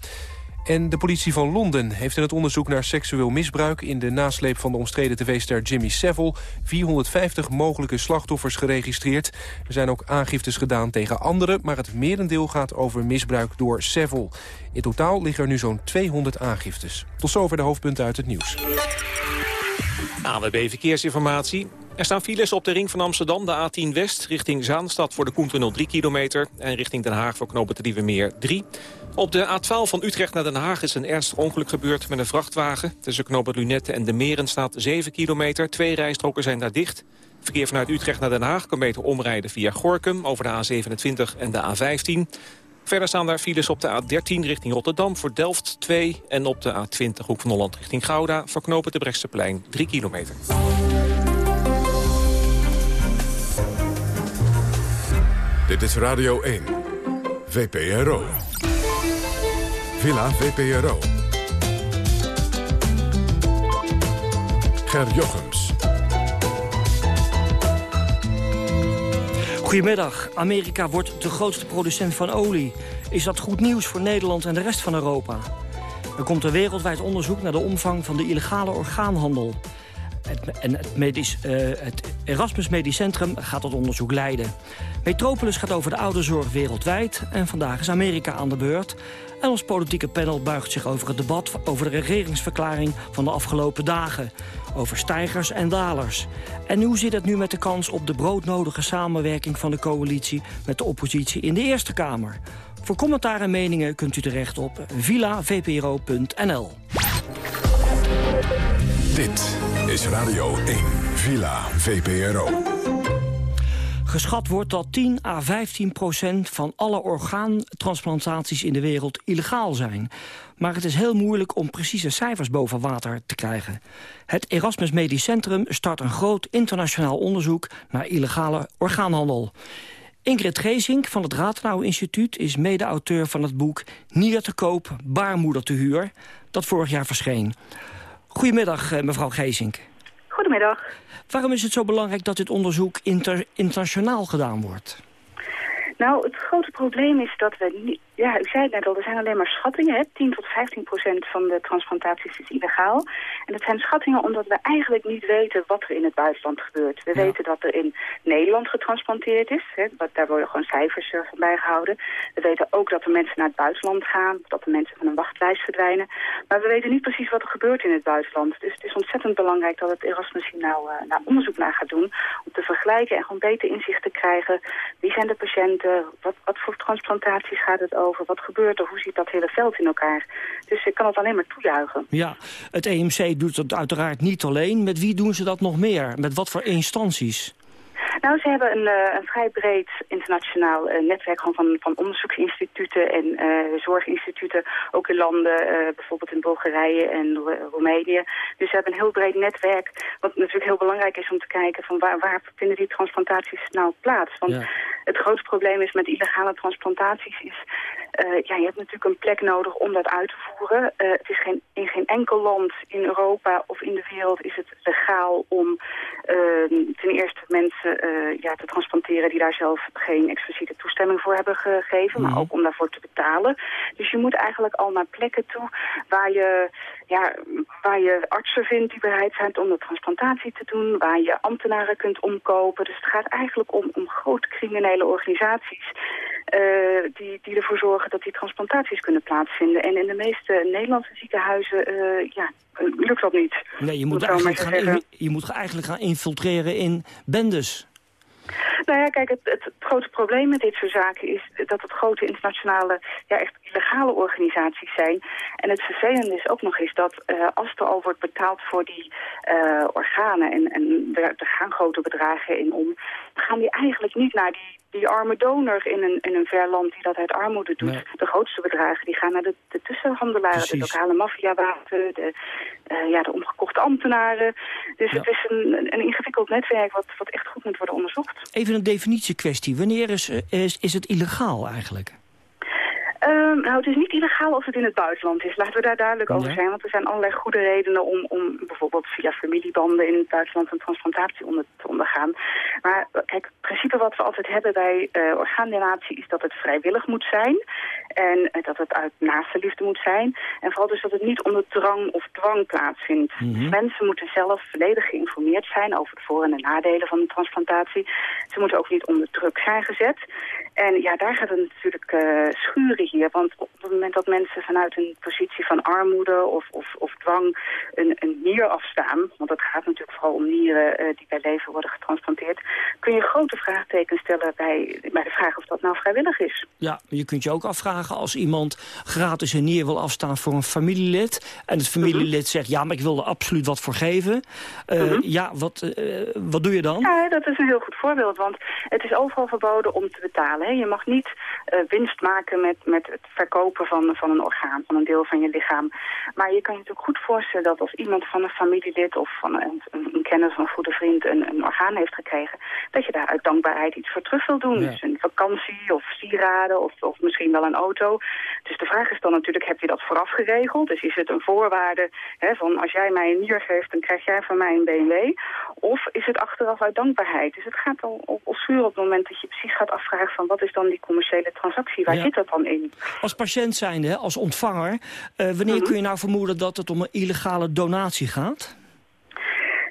S2: En de politie van Londen heeft in het onderzoek naar seksueel misbruik... in de nasleep van de omstreden tv-ster Jimmy Savile... 450 mogelijke slachtoffers geregistreerd. Er zijn ook aangiftes gedaan tegen anderen... maar het merendeel gaat over misbruik door Savile. In totaal liggen er nu zo'n 200 aangiftes. Tot zover de hoofdpunten uit het nieuws.
S3: AWB Verkeersinformatie. Er staan files op de ring van Amsterdam, de A10 West... richting Zaanstad voor de Koentunnel 3 kilometer... en richting Den Haag voor knopen Meer 3. Op de A12 van Utrecht naar Den Haag is een ernstig ongeluk gebeurd met een vrachtwagen. Tussen knopen Lunette en de Meren staat 7 kilometer. Twee rijstroken zijn daar dicht. Verkeer vanuit Utrecht naar Den Haag kan beter omrijden via Gorkum... over de A27 en de A15. Verder staan daar files op de A13 richting Rotterdam voor Delft 2... en op de A20 Hoek van Holland richting Gouda... voor knopen de Brechtseplein 3 kilometer.
S1: Dit is Radio 1, VPRO. Villa VPRO. Ger Jochems.
S24: Goedemiddag. Amerika wordt de grootste producent van olie. Is dat goed nieuws voor Nederland en de rest van Europa? Er komt een wereldwijd onderzoek naar de omvang van de illegale orgaanhandel. Het, en het, medisch, uh, het Erasmus Medisch Centrum gaat dat onderzoek leiden. Metropolis gaat over de ouderzorg wereldwijd. En vandaag is Amerika aan de beurt. En ons politieke panel buigt zich over het debat over de regeringsverklaring van de afgelopen dagen. Over stijgers en dalers. En hoe zit het nu met de kans op de broodnodige samenwerking van de coalitie met de oppositie in de Eerste Kamer? Voor commentaar en meningen kunt u terecht op villavpro.nl.
S1: Dit is Radio 1, Villa VPRO.
S24: Geschat wordt dat 10 à 15 procent van alle orgaantransplantaties in de wereld illegaal zijn. Maar het is heel moeilijk om precieze cijfers boven water te krijgen. Het Erasmus Medisch Centrum start een groot internationaal onderzoek naar illegale orgaanhandel. Ingrid Geesink van het Ratenau Instituut is mede-auteur van het boek Nier te koop, baarmoeder te huur, dat vorig jaar verscheen. Goedemiddag, eh, mevrouw Geesink.
S25: Goedemiddag.
S24: Waarom is het zo belangrijk dat dit onderzoek internationaal gedaan wordt?
S25: Nou, het grote probleem is dat we niet... Ja, u zei het net al, er zijn alleen maar schattingen. Hè? 10 tot 15 procent van de transplantaties is illegaal. En dat zijn schattingen omdat we eigenlijk niet weten wat er in het buitenland gebeurt. We weten dat er in Nederland getransplanteerd is. Hè? Daar worden gewoon cijfers uh, van bijgehouden. We weten ook dat er mensen naar het buitenland gaan. Dat er mensen van een wachtlijst verdwijnen. Maar we weten niet precies wat er gebeurt in het buitenland. Dus het is ontzettend belangrijk dat het Erasmus hier nou, uh, nou onderzoek naar gaat doen. Om te vergelijken en gewoon beter inzicht te krijgen. Wie zijn de patiënten? Wat, wat voor transplantaties gaat het over? Over? Wat gebeurt er? Hoe ziet dat hele veld in elkaar? Dus ik kan het alleen maar toejuichen.
S24: Ja, het EMC doet dat uiteraard niet alleen. Met wie doen ze dat nog meer? Met wat voor instanties?
S25: Nou, ze hebben een, uh, een vrij breed internationaal uh, netwerk van, van onderzoeksinstituten en uh, zorginstituten. Ook in landen, bijvoorbeeld in Bulgarije en Roemenië. Dus ze hebben een heel breed netwerk, wat natuurlijk heel belangrijk is om te kijken van waar, waar vinden die transplantaties nou plaats. Want ja. het grote probleem is met illegale transplantaties is, ja, je hebt natuurlijk een plek nodig om dat uit te voeren. het is geen, in geen enkel land in Europa of in de wereld is het legaal om ten eerste mensen uh, ja, te transplanteren die daar zelf geen expliciete toestemming voor hebben gegeven. Maar ook om daarvoor te betalen. Dus je moet eigenlijk al naar plekken toe waar je, ja, waar je artsen vindt die bereid zijn om de transplantatie te doen. Waar je ambtenaren kunt omkopen. Dus het gaat eigenlijk om, om grote criminele organisaties. Uh, die, die ervoor zorgen dat die transplantaties kunnen plaatsvinden. En in de meeste Nederlandse ziekenhuizen uh, ja, lukt dat niet.
S24: Nee, je moet, eigenlijk gaan, je moet eigenlijk gaan infiltreren in bendes.
S25: Nou ja, kijk, het, het, grote probleem met dit soort zaken is dat het grote internationale, ja echt illegale organisaties zijn. En het vervelende is ook nog eens dat uh, als er al wordt betaald voor die uh, organen, en, en er, er gaan grote bedragen in om, gaan die eigenlijk niet naar die die arme donor in een, in een ver land die dat uit armoede doet. De grootste bedragen die gaan naar de, de tussenhandelaren, Precies. de lokale maffiawaten, de, uh, ja, de omgekochte ambtenaren. Dus ja. het is een, een ingewikkeld netwerk wat, wat echt goed moet worden onderzocht.
S24: Even een definitiekwestie. Wanneer is, is, is het illegaal eigenlijk?
S25: Um, nou, het is niet illegaal als het in het buitenland is. Laten we daar duidelijk over zijn. Want er zijn allerlei goede redenen om, om bijvoorbeeld via familiebanden in het buitenland een transplantatie onder, te ondergaan. Maar kijk, het principe wat we altijd hebben bij uh, orgaandonatie is dat het vrijwillig moet zijn. En uh, dat het uit naaste liefde moet zijn. En vooral dus dat het niet onder drang of dwang plaatsvindt. Mm -hmm. Mensen moeten zelf volledig geïnformeerd zijn over de voor- en de nadelen van de transplantatie. Ze moeten ook niet onder druk zijn gezet. En ja, daar gaat het natuurlijk uh, schuren hier. Want op het moment dat mensen vanuit een positie van armoede of, of, of dwang een, een nier afstaan... want het gaat natuurlijk vooral om nieren uh, die bij leven worden getransplanteerd... kun je grote vraagtekens stellen bij, bij de vraag of dat nou vrijwillig is.
S24: Ja, je kunt je ook afvragen als iemand gratis een nier wil afstaan voor een familielid... en het familielid zegt, ja, maar ik wil er absoluut wat voor geven. Uh, mm -hmm. Ja, wat, wat doe je dan?
S25: Ja, dat is een heel goed voorbeeld, want het is overal verboden om te betalen. Hè? Je mag niet winst maken met, met het verkopen van, van een orgaan, van een deel van je lichaam. Maar je kan je natuurlijk goed voorstellen dat als iemand van een familielid of van een, een, een kennis of een goede vriend een, een orgaan heeft gekregen, dat je daar uit dankbaarheid iets voor terug wil doen. Ja. Dus een vakantie of sieraden of, of misschien wel een auto. Dus de vraag is dan natuurlijk, heb je dat vooraf geregeld? Dus is het een voorwaarde hè, van als jij mij een nier geeft, dan krijg jij van mij een BMW? Of is het achteraf uit dankbaarheid? Dus het gaat al op, op schuur op het moment dat je precies gaat afvragen van wat is dan die commerciële transactie? Waar ja. zit dat dan in?
S24: Als patiënt zijnde, als ontvanger, uh, wanneer mm -hmm. kun je nou vermoeden dat het om een illegale donatie gaat?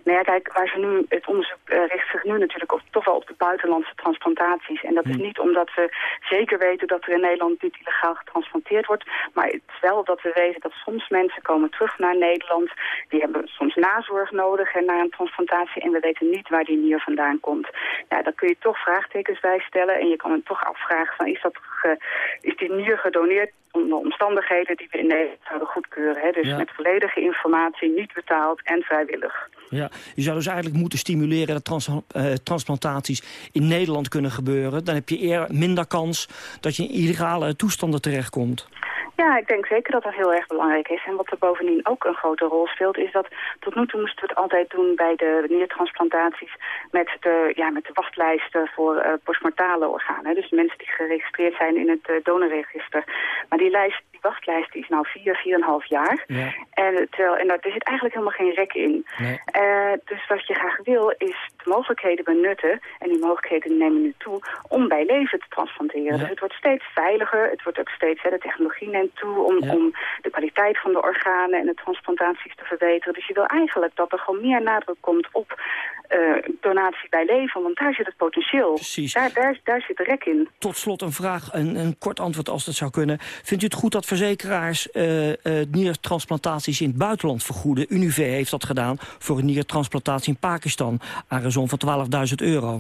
S25: Nou ja, kijk, waar ze nu, het onderzoek uh, richt zich nu natuurlijk op, toch wel op de buitenlandse transplantaties. En dat is niet omdat we zeker weten dat er in Nederland niet illegaal getransplanteerd wordt. Maar het is wel dat we weten dat soms mensen komen terug naar Nederland. Die hebben soms nazorg nodig en na een transplantatie. En we weten niet waar die nier vandaan komt. Nou, dan kun je toch vraagtekens bij stellen. En je kan hem toch afvragen van is, dat ge, is die nier gedoneerd onder omstandigheden die we in Nederland zouden goedkeuren. Hè? Dus ja. met volledige informatie, niet betaald en vrijwillig.
S24: Ja, je zou dus eigenlijk moeten stimuleren dat uh, transplantaties in Nederland kunnen gebeuren. Dan heb je eer minder kans dat je in illegale toestanden terechtkomt.
S25: Ja, ik denk zeker dat dat heel erg belangrijk is. En wat er bovendien ook een grote rol speelt... is dat tot nu toe moesten we het altijd doen bij de niertransplantaties... met de, ja, met de wachtlijsten voor uh, postmortale organen. Dus mensen die geregistreerd zijn in het uh, donorregister. Maar die lijst, die wachtlijst die is nou vier, vier en een half jaar. Ja. En, terwijl, en daar zit eigenlijk helemaal geen rek in. Nee. Uh, dus wat je graag wil is de mogelijkheden benutten... en die mogelijkheden nemen nu toe om bij leven te transplanteren. Ja. Dus het wordt steeds veiliger, het wordt ook steeds... Hè, de technologie neemt toe om, ja. om de kwaliteit van de organen en de transplantaties te verbeteren. Dus je wil eigenlijk dat er gewoon meer nadruk komt op uh, donatie bij leven, want daar zit het potentieel.
S24: Precies.
S25: Daar, daar, daar zit de rek in.
S24: Tot slot een vraag, een, een kort antwoord als dat zou kunnen. Vindt u het goed dat verzekeraars uh, uh, niertransplantaties in het buitenland vergoeden? Unive heeft dat gedaan voor een niertransplantatie in Pakistan aan van 12.000 euro.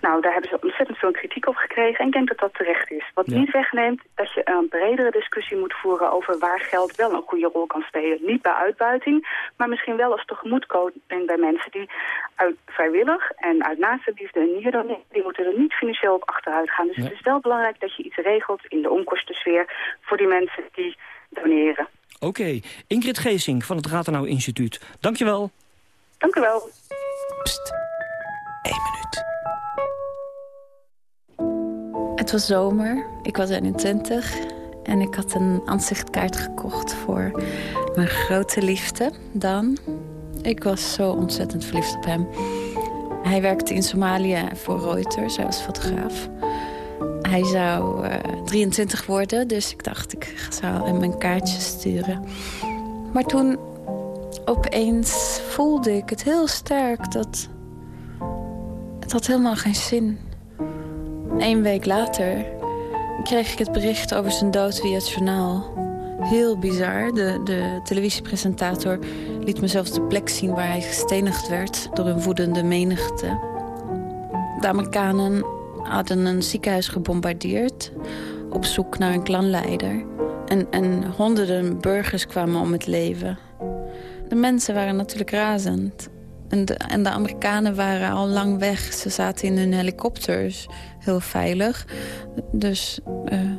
S25: Nou, daar hebben ze ontzettend veel kritiek op gekregen en ik denk dat dat terecht is. Wat niet wegneemt dat je een bredere discussie moet voeren over waar geld wel een goede rol kan spelen. Niet bij uitbuiting, maar misschien wel als tegemoetkoming bij mensen die uit vrijwillig en uit naaste liefde en hier dan die moeten er niet financieel op achteruit gaan. Dus het is wel belangrijk dat je iets regelt in de onkostensfeer voor die mensen die doneren.
S24: Oké, Ingrid Geesing van het Ratenau Instituut. Dankjewel.
S25: Dank u wel.
S26: Pst, Eén minuut.
S27: Het was zomer, ik was 21 en ik had een aanzichtkaart gekocht voor mijn grote liefde, Dan. Ik was zo ontzettend verliefd op hem. Hij werkte in Somalië voor Reuters, hij was fotograaf. Hij zou 23 worden, dus ik dacht ik zou hem een kaartje sturen. Maar toen opeens voelde ik het heel sterk dat... Het had helemaal geen zin. Een week later kreeg ik het bericht over zijn dood via het journaal. Heel bizar. De, de televisiepresentator liet me zelfs de plek zien waar hij gestenigd werd door een woedende menigte. De Amerikanen hadden een ziekenhuis gebombardeerd op zoek naar een klanleider. En, en honderden burgers kwamen om het leven. De mensen waren natuurlijk razend. En de Amerikanen waren al lang weg. Ze zaten in hun helikopters, heel veilig. Dus uh,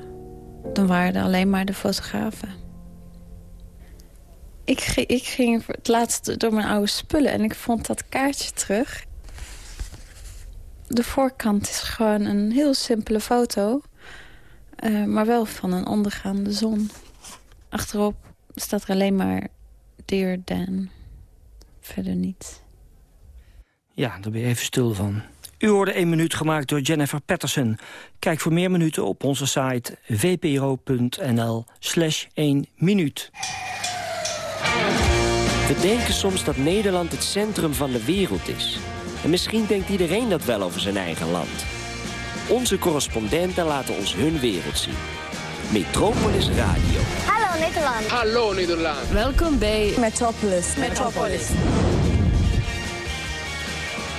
S27: dan waren er alleen maar de fotografen. Ik, ik ging het laatst door mijn oude spullen en ik vond dat kaartje terug. De voorkant is gewoon een heel simpele foto. Uh, maar wel van een ondergaande zon. Achterop staat er alleen maar Dear Dan. Verder niet.
S24: Ja, daar ben je even stil van. U hoorde één minuut gemaakt door Jennifer Patterson. Kijk voor meer minuten op onze site vpro.nl slash 1 minuut.
S28: We denken soms dat Nederland het centrum van de wereld is. En misschien denkt iedereen dat wel over zijn eigen land. Onze correspondenten laten ons hun wereld zien. Metropolis Radio.
S29: Hallo Nederland.
S30: Hallo Nederland.
S29: Welkom bij Metropolis. Metropolis.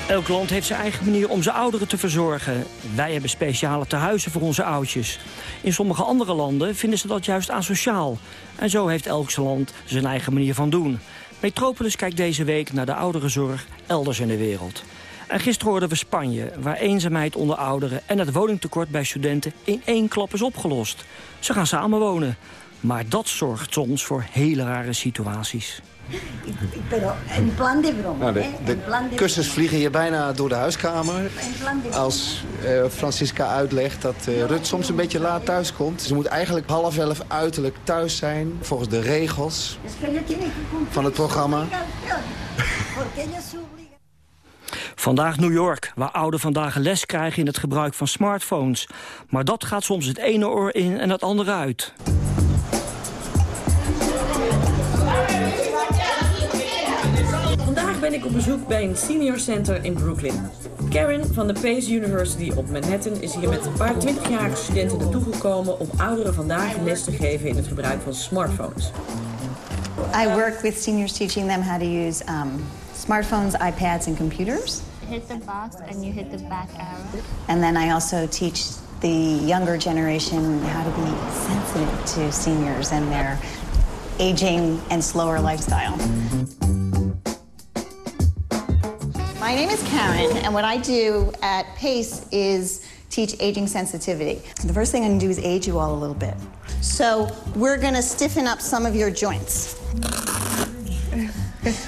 S24: Elk land heeft zijn eigen manier om zijn ouderen te verzorgen. Wij hebben speciale tehuizen voor onze oudjes. In sommige andere landen vinden ze dat juist asociaal. En zo heeft elk land zijn eigen manier van doen. Metropolis kijkt deze week naar de ouderenzorg elders in de wereld. En gisteren hoorden we Spanje, waar eenzaamheid onder ouderen... en het woningtekort bij studenten in één klap is opgelost. Ze gaan samenwonen. Maar dat zorgt soms voor hele rare situaties.
S31: Pero en plan de broma.
S32: Nou, de, de kussens vliegen je bijna door de huiskamer. Als uh, Francisca uitlegt dat uh, Rut soms een beetje laat thuis komt. Ze moet eigenlijk half elf uiterlijk thuis zijn, volgens de regels van het programma.
S24: Vandaag New York, waar ouderen vandaag les krijgen in het gebruik van smartphones. Maar dat gaat soms het ene oor in en het andere uit.
S33: Ben ik op bezoek bij een senior center in Brooklyn. Karen van de Pace University op Manhattan is hier met een paar 20-jarige studenten naartoe gekomen om ouderen vandaag les te geven in het gebruik van smartphones.
S34: I work with seniors teaching them how to use um, smartphones, iPads and computers.
S29: Hit the box and you hit the back arrow.
S34: And then I also teach the younger generation how to be sensitive to seniors and their aging and slower lifestyle. My name is Karen, and what I do at PACE is teach aging sensitivity. The first thing I'm gonna do is age you all a little bit. So we're gonna stiffen up some of your joints.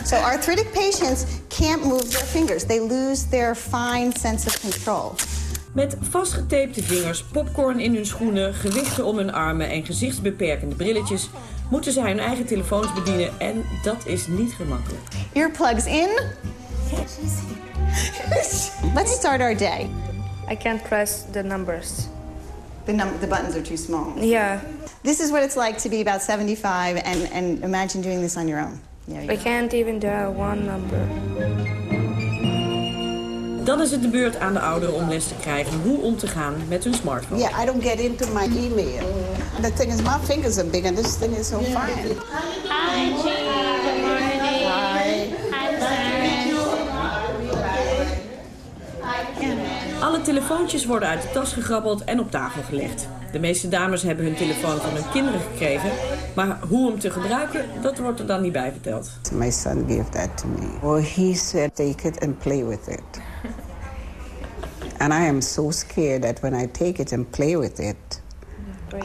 S34: so arthritic patients can't move their fingers. They lose their fine sense of control.
S33: Met vastgetapte vingers, popcorn in hun schoenen, gewichten om hun armen en gezichtsbeperkende brilletjes moeten zij hun eigen telefoons bedienen en dat is niet gemakkelijk.
S34: Earplugs in, Let's start our day.
S35: I can't press the numbers.
S34: The, num the buttons are too small.
S35: Yeah.
S34: This is what it's like to be about 75 and, and imagine doing this on your own.
S35: I can't even dial one number.
S33: Dan is het de beurt aan de ouderen om les te krijgen hoe om te gaan met hun smartphone.
S36: Yeah, I don't get into my email. The thing is, my fingers are big and this thing is so fine.
S29: Hi, Good morning.
S34: Hi.
S33: Alle telefoontjes worden uit de tas gegrabbeld en op tafel gelegd. De meeste dames hebben hun telefoon van hun kinderen gekregen. Maar hoe hem te gebruiken, dat wordt er dan niet bij verteld.
S36: My son gave that to me. Well, he said, take it and play with it. and I am so scared that when I take it and play with it,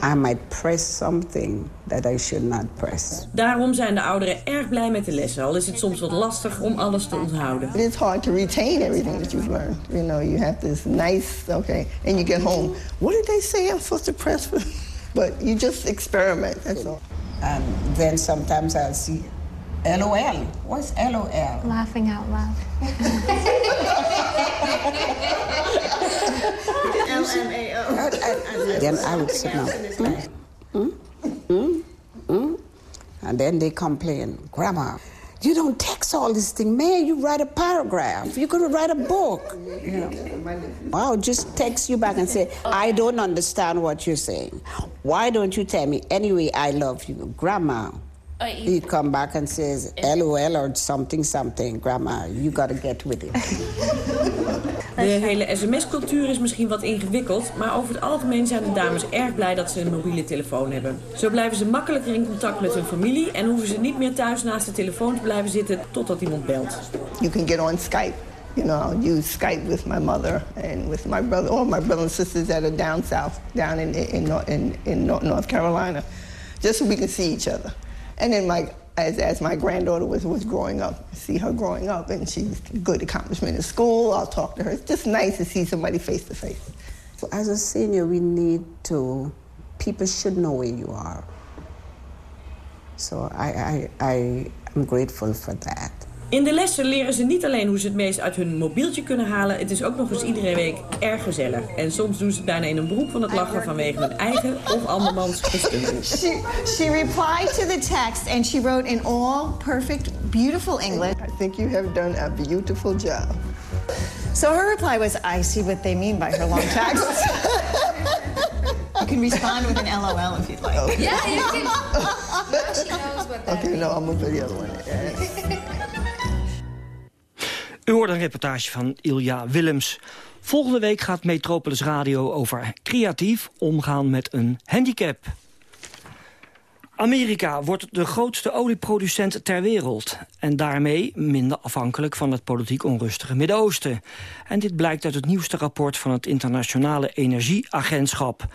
S36: I might press something that I should not press.
S33: Daarom zijn de ouderen erg blij met de lessen, al is het soms wat lastig om alles te onthouden.
S36: It's hard to retain everything that you've learned. You know, you have this nice, okay, and you get home. What did they say I'm supposed to press? for? but you just experiment, that's all. And then sometimes I'll see LOL. What's LOL?
S29: Laughing out loud.
S36: L-M-A-O. Then I would sit down. Mm, mm, mm, mm. And then they complain, Grandma, you don't text all this thing. Man, you write a paragraph. You could write a book. You know. I'll just text you back and say, I don't understand what you're saying. Why don't you tell me? Anyway, I love you. Grandma, he come back and says, LOL or something, something. Grandma, you gotta get with it.
S33: De hele sms-cultuur is misschien wat ingewikkeld... maar over het algemeen zijn de dames erg blij dat ze een mobiele telefoon hebben. Zo blijven ze makkelijker in contact met hun familie... en hoeven ze niet meer thuis naast de telefoon te blijven zitten totdat iemand belt.
S36: You can get on Skype. You know, I'll use Skype with my mother and with my brother, or my brothers and sisters that are down south, down in, in, in, in North Carolina, just so we can see each other. And then my as as my granddaughter was was growing up, see her growing up, and she's good accomplishment in school. I'll talk to her. It's just nice to see somebody face to face. So as a senior, we need to. People should know where you are. So I I I am grateful for that.
S33: In de lessen leren ze niet alleen hoe ze het meest uit hun mobieltje kunnen halen... het is ook nog eens iedere week erg gezellig. En soms doen ze het bijna in een broek van het lachen vanwege hun eigen of andermans gestuntel.
S34: She, she replied to the text and she wrote in all perfect, beautiful English.
S36: I think you have done a beautiful job.
S34: So her reply was, I see what they mean by her long text. you can respond with an LOL if you'd like.
S36: Okay.
S29: Yeah, you can. she knows what that
S36: Okay, no, I'm gonna put the other one.
S24: U hoort een reportage van Ilja Willems. Volgende week gaat Metropolis Radio over creatief omgaan met een handicap. Amerika wordt de grootste olieproducent ter wereld... en daarmee minder afhankelijk van het politiek onrustige Midden-Oosten. En dit blijkt uit het nieuwste rapport van het Internationale Energieagentschap.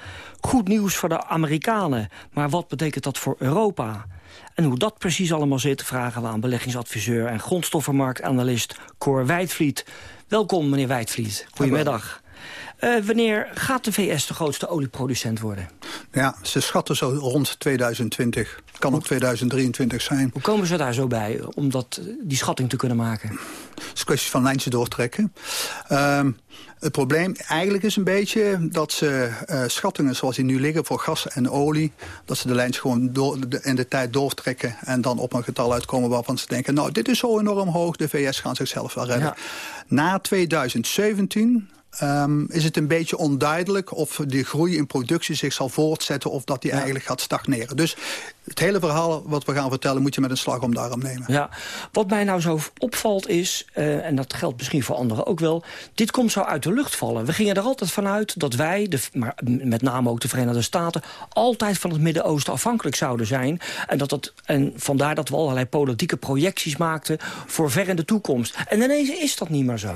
S24: Goed nieuws voor de Amerikanen, maar wat betekent dat voor Europa? En hoe dat precies allemaal zit, vragen we aan beleggingsadviseur... en grondstoffenmarktanalist Cor Wijtvliet. Welkom, meneer Wijtvliet. Goedemiddag. Uh, wanneer gaat de VS de grootste olieproducent worden?
S37: Ja, ze schatten zo rond 2020. Kan ook 2023 zijn.
S24: Hoe komen ze daar zo bij om dat, die schatting te kunnen maken?
S37: Het is een kwestie van lijntje doortrekken. Uh, het probleem eigenlijk is een beetje dat ze uh, schattingen zoals die nu liggen voor gas en olie... dat ze de lijntjes gewoon door, de, in de tijd doortrekken... en dan op een getal uitkomen waarvan ze denken... nou, dit is zo enorm hoog, de VS gaan zichzelf wel redden. Ja. Na 2017 Um, is het een beetje onduidelijk of die groei in productie zich zal voortzetten... of dat die ja. eigenlijk gaat stagneren. Dus het hele verhaal wat we gaan vertellen... moet je met een slag om daarom nemen.
S24: Ja. Wat mij nou zo opvalt is, uh, en dat geldt misschien voor anderen ook wel... dit komt zo uit de lucht vallen. We gingen er altijd vanuit dat wij, de, maar met name ook de Verenigde Staten... altijd van het Midden-Oosten afhankelijk zouden zijn. En, dat dat, en vandaar dat we allerlei politieke projecties maakten... voor ver in de toekomst. En ineens is dat niet meer zo.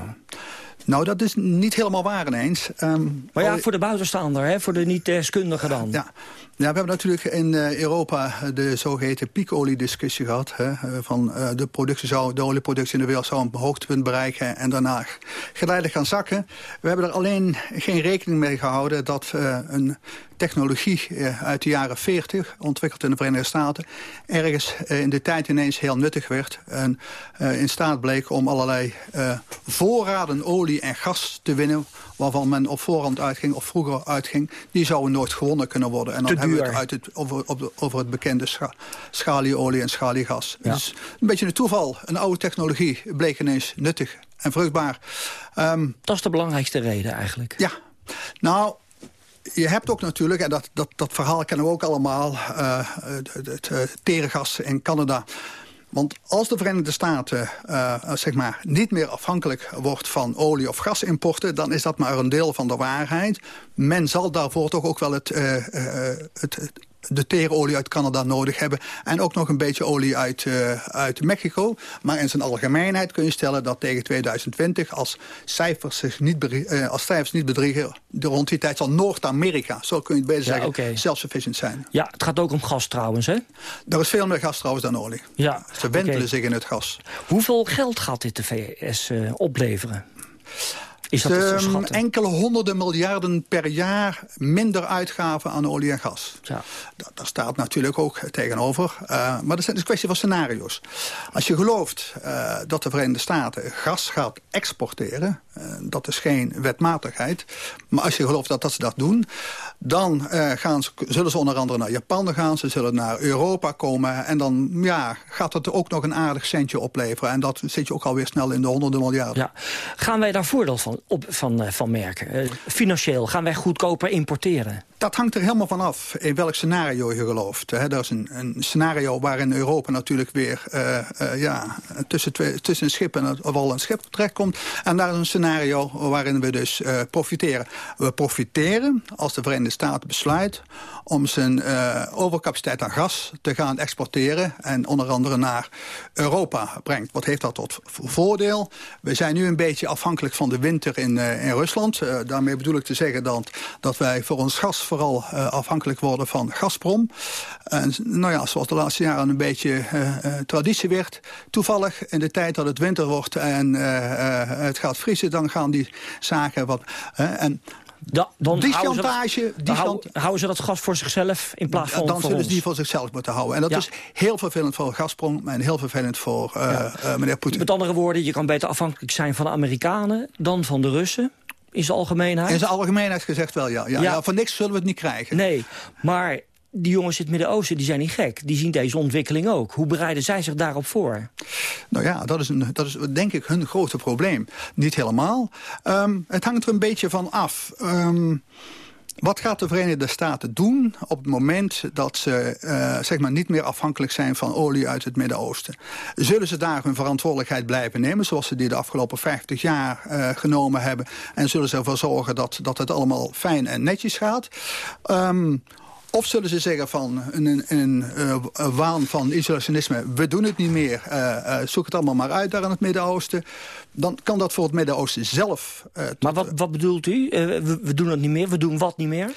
S37: Nou, dat is niet helemaal waar ineens. Um,
S24: maar ja, voor de buitenstaander, hè? voor de niet-deskundige dan.
S37: Ja. Ja, we hebben natuurlijk in uh, Europa de zogeheten piekoliediscussie gehad. Hè, van uh, de, productie zou, de olieproductie in de wereld zou een hoogtepunt bereiken... en daarna geleidelijk gaan zakken. We hebben er alleen geen rekening mee gehouden dat een technologie uit de jaren 40, ontwikkeld in de Verenigde Staten... ergens in de tijd ineens heel nuttig werd... en in staat bleek om allerlei voorraden olie en gas te winnen... waarvan men op voorhand uitging of vroeger uitging... die zouden nooit gewonnen kunnen worden. En dan hebben we het, uit het over, over het bekende scha schalieolie en schaliegas. Ja. Dus een beetje een toeval. Een oude technologie bleek ineens nuttig en vruchtbaar.
S24: Um, dat is de belangrijkste reden eigenlijk.
S37: Ja. Nou, je hebt ook natuurlijk, en dat, dat, dat verhaal kennen we ook allemaal... Uh, het, het, het terengas in Canada Want als de Verenigde Staten uh, zeg maar, niet meer afhankelijk wordt van olie- of gasimporten... dan is dat maar een deel van de waarheid. Men zal daarvoor toch ook wel het, het, het de teerolie uit Canada nodig hebben. En ook nog een beetje olie uit, uh, uit Mexico. Maar in zijn algemeenheid kun je stellen dat tegen 2020... als cijfers, zich niet, uh, als cijfers niet bedriegen... rond die tijd zal Noord-Amerika, zo kun je het beter
S24: ja,
S37: zeggen,
S24: okay.
S37: self-sufficient zijn.
S24: Ja, het gaat ook om gas trouwens, hè?
S37: Er is veel meer gas trouwens dan olie.
S24: Ja,
S37: Ze wentelen
S24: okay.
S37: zich in het gas.
S24: Hoeveel geld gaat dit de VS uh, opleveren? Is dat
S37: um, enkele honderden miljarden per jaar minder uitgaven aan olie en gas.
S24: Ja.
S37: Da daar staat natuurlijk ook tegenover. Uh, maar dat is een kwestie van scenario's. Als je gelooft uh, dat de Verenigde Staten gas gaat exporteren... Uh, dat is geen wetmatigheid. Maar als je gelooft dat, dat ze dat doen... dan gaan ze, zullen ze onder andere naar Japan gaan. Ze zullen naar Europa komen. En dan ja, gaat het ook nog een aardig centje opleveren. En dat zit je ook alweer snel in de honderden miljarden.
S24: Ja. Gaan wij daar voordeel van, op, van, uh, van merken? Uh, financieel, gaan wij goedkoper importeren?
S37: Dat hangt er helemaal van af in welk scenario je gelooft. Dat is een, een, scenario waarin Europa natuurlijk weer uh, ja, tussen, twee, tussen een schip en het wal een schip terechtkomt. En daar is een scenario waarin we dus profiteren. We profiteren als de Verenigde Staten besluit om zijn overcapaciteit aan gas te gaan exporteren. En onder andere naar Europa brengt. Wat heeft dat tot voordeel? We zijn nu een beetje afhankelijk van de winter in, in Rusland. daarmee bedoel ik te zeggen dat, dat wij voor ons gas vooral uh, afhankelijk worden van Gazprom. En nou ja, zoals de laatste jaren een beetje traditie werd. Toevallig in de tijd dat het winter wordt en het gaat vriezen... dan gaan die zaken wat... en
S24: da, dan
S37: die
S24: houden
S37: chantage...
S24: Ze dat,
S37: die
S24: houden, houden ze dat gas voor zichzelf in plaats van
S37: Dan
S24: voor
S37: zullen
S24: ons.
S37: ze die voor zichzelf moeten houden. En dat
S24: Ja.
S37: is heel vervelend voor Gazprom en heel vervelend voor ja. meneer Poetin.
S24: Met andere woorden, je kan beter afhankelijk zijn van de Amerikanen... dan van de Russen, in zijn algemeenheid.
S37: In zijn algemeenheid gezegd wel, ja. Ja,
S24: Ja.
S37: ja. Voor niks zullen we het niet krijgen.
S24: Nee, maar die jongens in het Midden-Oosten die zijn niet gek. Die zien deze ontwikkeling ook. Hoe bereiden zij zich daarop voor?
S37: Nou ja, dat is, een, dat is denk ik hun grote probleem. Niet helemaal. Ehm, het hangt er een beetje van af. Ehm, wat gaat de Verenigde Staten doen op het moment dat ze eh, zeg maar niet meer afhankelijk zijn van olie uit het Midden-Oosten? Zullen ze daar hun verantwoordelijkheid blijven nemen zoals ze die de afgelopen 50 jaar eh, genomen hebben? En zullen ze ervoor zorgen dat, dat het allemaal fijn en netjes gaat? Ehm, of zullen ze zeggen van een, een, uh, een waan van isolationisme... we doen het niet meer, uh, uh, zoek het allemaal maar uit daar in het Midden-Oosten... dan kan dat voor het Midden-Oosten zelf... eh,
S24: Maar wat, wat bedoelt u? Eh, we doen het niet meer, we doen wat niet meer?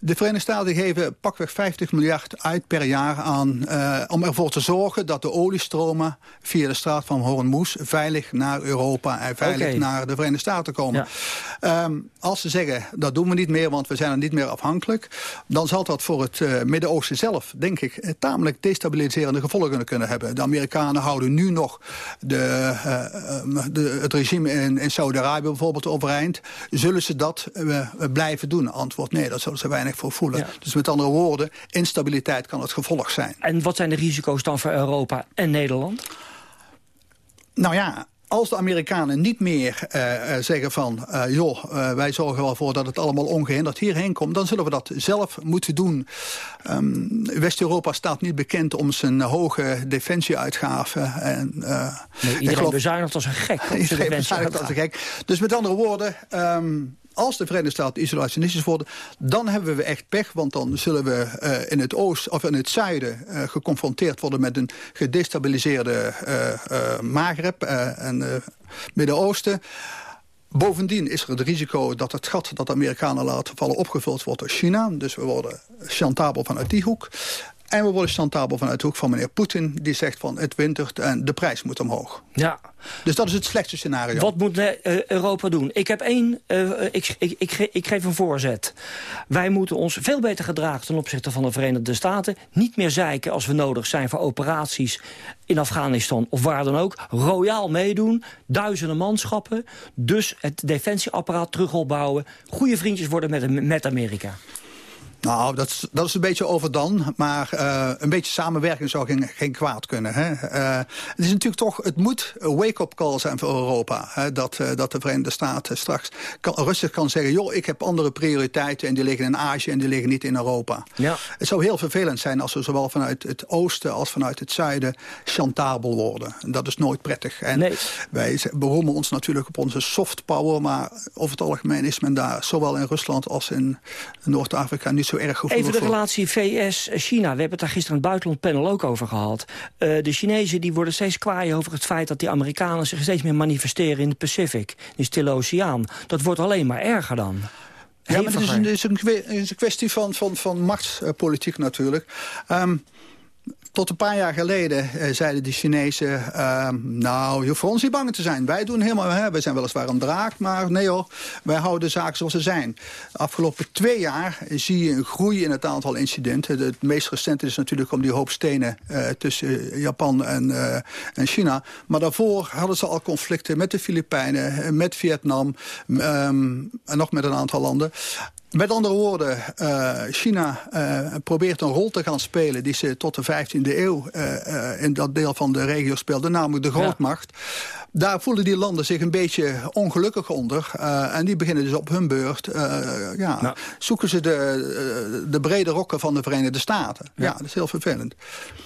S37: De Verenigde Staten geven pakweg 50 miljard uit per jaar aan... Uh, om ervoor te zorgen dat de oliestromen via de straat van Hormuz... veilig naar Europa en veilig naar de Verenigde Staten komen. Um, als ze zeggen, dat doen we niet meer, want we zijn er niet meer afhankelijk... dan zal dat voor het uh, Midden-Oosten zelf, denk ik... eh, tamelijk destabiliserende gevolgen kunnen hebben. De Amerikanen houden nu nog de, de, het regime in, in Saudi-Arabië bijvoorbeeld overeind. Zullen ze dat blijven doen? Antwoord nee, dat zullen ze weinig voor voelen.
S24: Ja.
S37: Dus met andere woorden, instabiliteit kan het gevolg zijn.
S24: En wat zijn de risico's dan voor Europa en Nederland?
S37: Nou ja, als de Amerikanen niet meer uh, zeggen van... Uh, joh, uh, wij zorgen wel voor dat het allemaal ongehinderd hierheen komt... dan zullen we dat zelf moeten doen. Um, West-Europa staat niet bekend om zijn hoge defensieuitgaven. En,
S24: nee, iedereen geloof, bezuinigt als een gek.
S37: Iedereen bezuinigt als een gek. Dus met andere woorden... Um, als de Verenigde Staten isolationistisch worden, dan hebben we echt pech. Want dan zullen we uh, in het oosten of in het zuiden uh, geconfronteerd worden met een gedestabiliseerde uh, Maghreb en Midden-Oosten. Bovendien is er het risico dat het gat dat de Amerikanen laten vallen opgevuld wordt door China. Dus we worden chantabel vanuit die hoek. En we worden chantabel vanuit de hoek van meneer Poetin... die zegt van het wintert en de prijs moet omhoog.
S24: Ja.
S37: Dus dat is het slechtste scenario.
S24: Wat moet uh, Europa doen? Ik heb één, uh, ik, ik, ik, ik, geef een voorzet. Wij moeten ons veel beter gedragen ten opzichte van de Verenigde Staten. Niet meer zeiken als we nodig zijn voor operaties in Afghanistan of waar dan ook. Royaal meedoen, duizenden manschappen. Dus het defensieapparaat terug opbouwen. Goede vriendjes worden met, met Amerika.
S37: Nou, dat is, dat is een beetje overdan. Maar uh, een beetje samenwerking zou geen, geen kwaad kunnen. Hè? Uh, het is natuurlijk toch, het moet een wake-up call zijn voor Europa. Hè? Dat, uh, dat de Verenigde Staten straks kan, rustig kan zeggen... joh, ik heb andere prioriteiten en die liggen in Azië en die liggen niet in Europa.
S24: Ja.
S37: Het zou heel vervelend zijn als we zowel vanuit het oosten als vanuit het zuiden... chantabel worden. En dat is nooit prettig. En
S24: nee.
S37: wij beroemen ons natuurlijk op onze soft power... maar over het algemeen is men daar zowel in Rusland als in Noord-Afrika niet zo erg gevoelig
S24: Even de relatie VS-China. We hebben het daar gisteren in het buitenlandpanel ook over gehad. Uh, de Chinezen die worden steeds kwaai over het feit dat die Amerikanen zich steeds meer manifesteren in de Pacific, in de Stille Oceaan. Dat wordt alleen maar erger dan.
S37: Ja, maar het is een, het is een, is een kwestie van, van, van machtspolitiek natuurlijk. Um, tot een paar jaar geleden uh, zeiden de Chinezen... Uh, nou, je hoeft voor ons niet bang te zijn. Wij doen helemaal... Hè, wij zijn weliswaar een draak, maar nee hoor, wij houden de zaken zoals ze zijn. De afgelopen twee jaar zie je een groei in het aantal incidenten. Het meest recente is natuurlijk om die hoop stenen uh, tussen Japan en, en China. Maar daarvoor hadden ze al conflicten met de Filipijnen, met Vietnam... Um, en nog met een aantal landen. Met andere woorden, uh, China uh, probeert een rol te gaan spelen... die ze tot de 15e eeuw uh, in dat deel van de regio speelde, namelijk de grootmacht. Ja. Daar voelen die landen zich een beetje ongelukkig onder. en die beginnen dus op hun beurt... ja, nou. zoeken ze de, de brede rokken van de Verenigde Staten. Ja, ja dat is heel vervelend.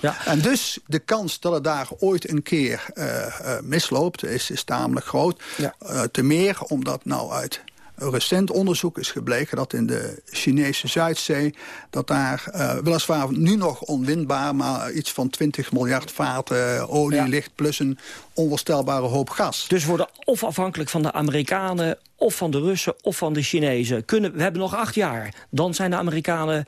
S24: Ja.
S37: En dus de kans dat het daar ooit een keer misloopt... is, is tamelijk groot.
S24: Ja.
S37: te meer omdat nou uit recent onderzoek is gebleken dat in de Chinese Zuidzee... dat daar uh, weliswaar nu nog onwindbaar... maar iets van 20 miljard vaten olie ja. ligt... plus een onvoorstelbare hoop gas.
S24: Dus worden of afhankelijk van de Amerikanen... of van de Russen of van de Chinezen. Kunnen, we hebben nog acht jaar. Dan zijn de Amerikanen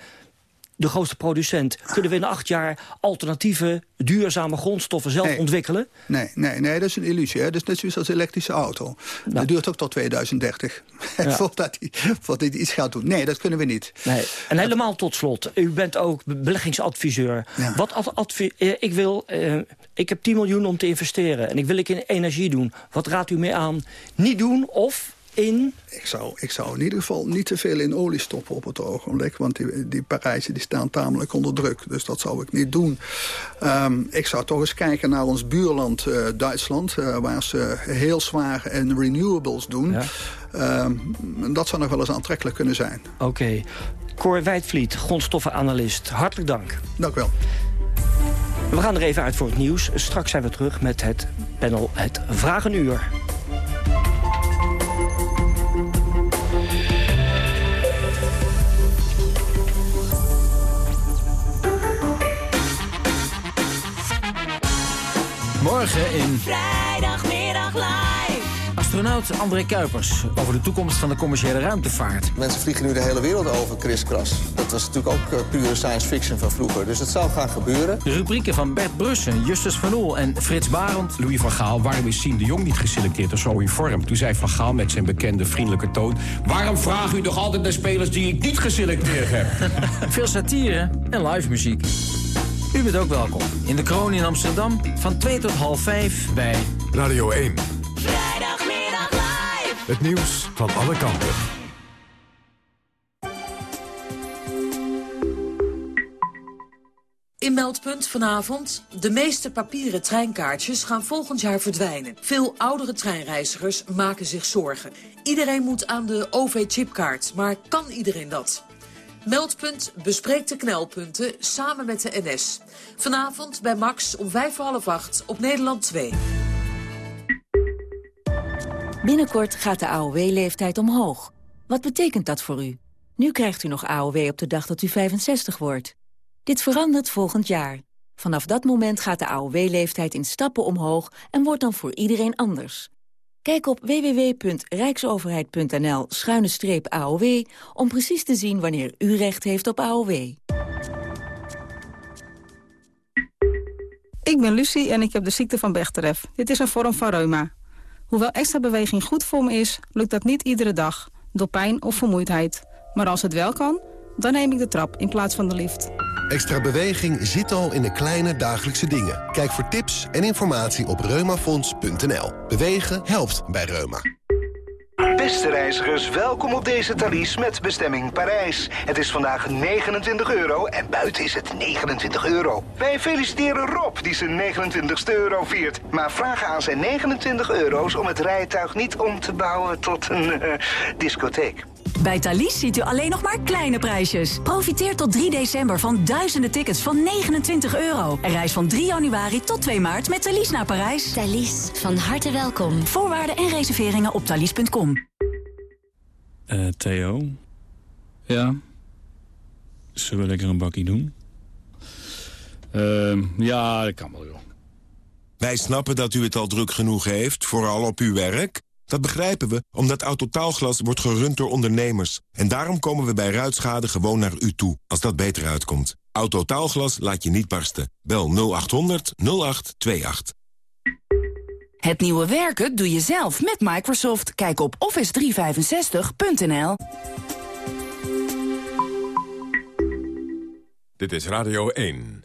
S24: de grootste producent. Kunnen we in acht jaar alternatieve, duurzame grondstoffen zelf
S37: nee.
S24: ontwikkelen?
S37: Nee, nee, nee, dat is een illusie. Hè? Dat is net zoals als elektrische auto. Nou. Dat duurt ook tot 2030. Ja. voordat, hij, voordat hij iets gaat doen. Nee, dat kunnen we niet.
S24: Nee. En helemaal tot slot. U bent ook beleggingsadviseur.
S37: Ja.
S24: Wat advi ik, wil, uh, ik heb 10 miljoen om te investeren. En ik wil ik in energie doen. Wat raadt u mee aan? Niet doen of in?
S37: Ik zou, ik zou in ieder geval niet te veel in olie stoppen op het ogenblik. Want die, die prijzen die staan tamelijk onder druk. Dus dat zou ik niet doen. Um, ik zou toch eens kijken naar ons buurland uh, Duitsland. Uh, waar ze heel zwaar in renewables doen.
S24: Ja.
S37: Um, dat zou nog wel eens aantrekkelijk kunnen zijn.
S24: Oké. Okay. Cor Wijdvliet, grondstoffenanalist. Hartelijk dank.
S37: Dank u wel.
S24: We gaan er even uit voor het nieuws. Straks zijn we terug met het panel Het Vragenuur.
S38: Morgen in...
S39: Vrijdagmiddag live.
S38: Astronaut André Kuipers over de toekomst van de commerciële ruimtevaart.
S32: Mensen vliegen nu de hele wereld over, kriskras. Dat was natuurlijk ook uh, pure science fiction van vroeger. Dus dat zou gaan gebeuren.
S38: De rubrieken van Bert Brussen, Justus van Oel en Frits Barend.
S40: Louis van Gaal, waarom is Sien de Jong niet geselecteerd of zo in vorm? Toen zei Van Gaal met zijn bekende vriendelijke toon... waarom vraagt u toch altijd naar spelers die ik niet geselecteerd heb?
S38: Veel satire en live muziek. U bent ook welkom in de Kroon in Amsterdam van 2 tot half 5 bij
S1: Radio 1.
S39: Vrijdagmiddag live.
S1: Het nieuws van alle kanten.
S5: In Meldpunt vanavond. De meeste papieren treinkaartjes gaan volgend jaar verdwijnen. Veel oudere treinreizigers maken zich zorgen. Iedereen moet aan de OV-chipkaart, maar kan iedereen dat? Meldpunt bespreekt de knelpunten samen met de NS. Vanavond bij Max om vijf voor half acht op Nederland 2.
S41: Binnenkort gaat de AOW-leeftijd omhoog. Wat betekent dat voor u? Nu krijgt u nog AOW op de dag dat u 65 wordt. Dit verandert volgend jaar. Vanaf dat moment gaat de AOW-leeftijd in stappen omhoog... en wordt dan voor iedereen anders. Kijk op www.rijksoverheid.nl-aow om precies te zien wanneer u recht heeft op AOW.
S42: Ik ben Lucie en ik heb de ziekte van Bechterew. Dit is een vorm van reuma. Hoewel extra beweging goed voor me is, lukt dat niet iedere dag. Door pijn of vermoeidheid. Maar als het wel kan, dan neem ik de trap in plaats van de lift.
S43: Extra beweging zit al in de kleine dagelijkse dingen. Kijk voor tips en informatie op reumafonds.nl. Bewegen helpt bij reuma.
S44: Beste reizigers, welkom op deze Thalys met bestemming Parijs. Het is vandaag 29 euro en buiten is het 29 euro. Wij feliciteren Rob die zijn 29ste euro viert. Maar vragen aan zijn 29 euro's om het rijtuig niet om te bouwen tot een eh, discotheek.
S45: Bij Thalys ziet u alleen nog maar kleine prijsjes. Profiteer tot 3 december van duizenden tickets van 29 euro. En reis van 3 januari tot 2 maart met Thalys naar Parijs.
S46: Thalys, van harte welkom.
S45: Voorwaarden en reserveringen op thalys.com.
S47: Eh, Theo?
S48: Ja?
S47: Zullen we lekker een bakkie doen?
S48: Ehm, ja, dat kan wel, joh.
S49: Wij snappen dat u het al druk genoeg heeft, vooral op uw werk. Dat begrijpen we, omdat Autotaalglas wordt gerund door ondernemers. En daarom komen we bij ruitschade gewoon naar u toe, als dat beter uitkomt. Autotaalglas laat je niet barsten. Bel 0800 0828.
S45: Het nieuwe werken doe je zelf met Microsoft. Kijk op office365.nl.
S1: Dit is Radio 1.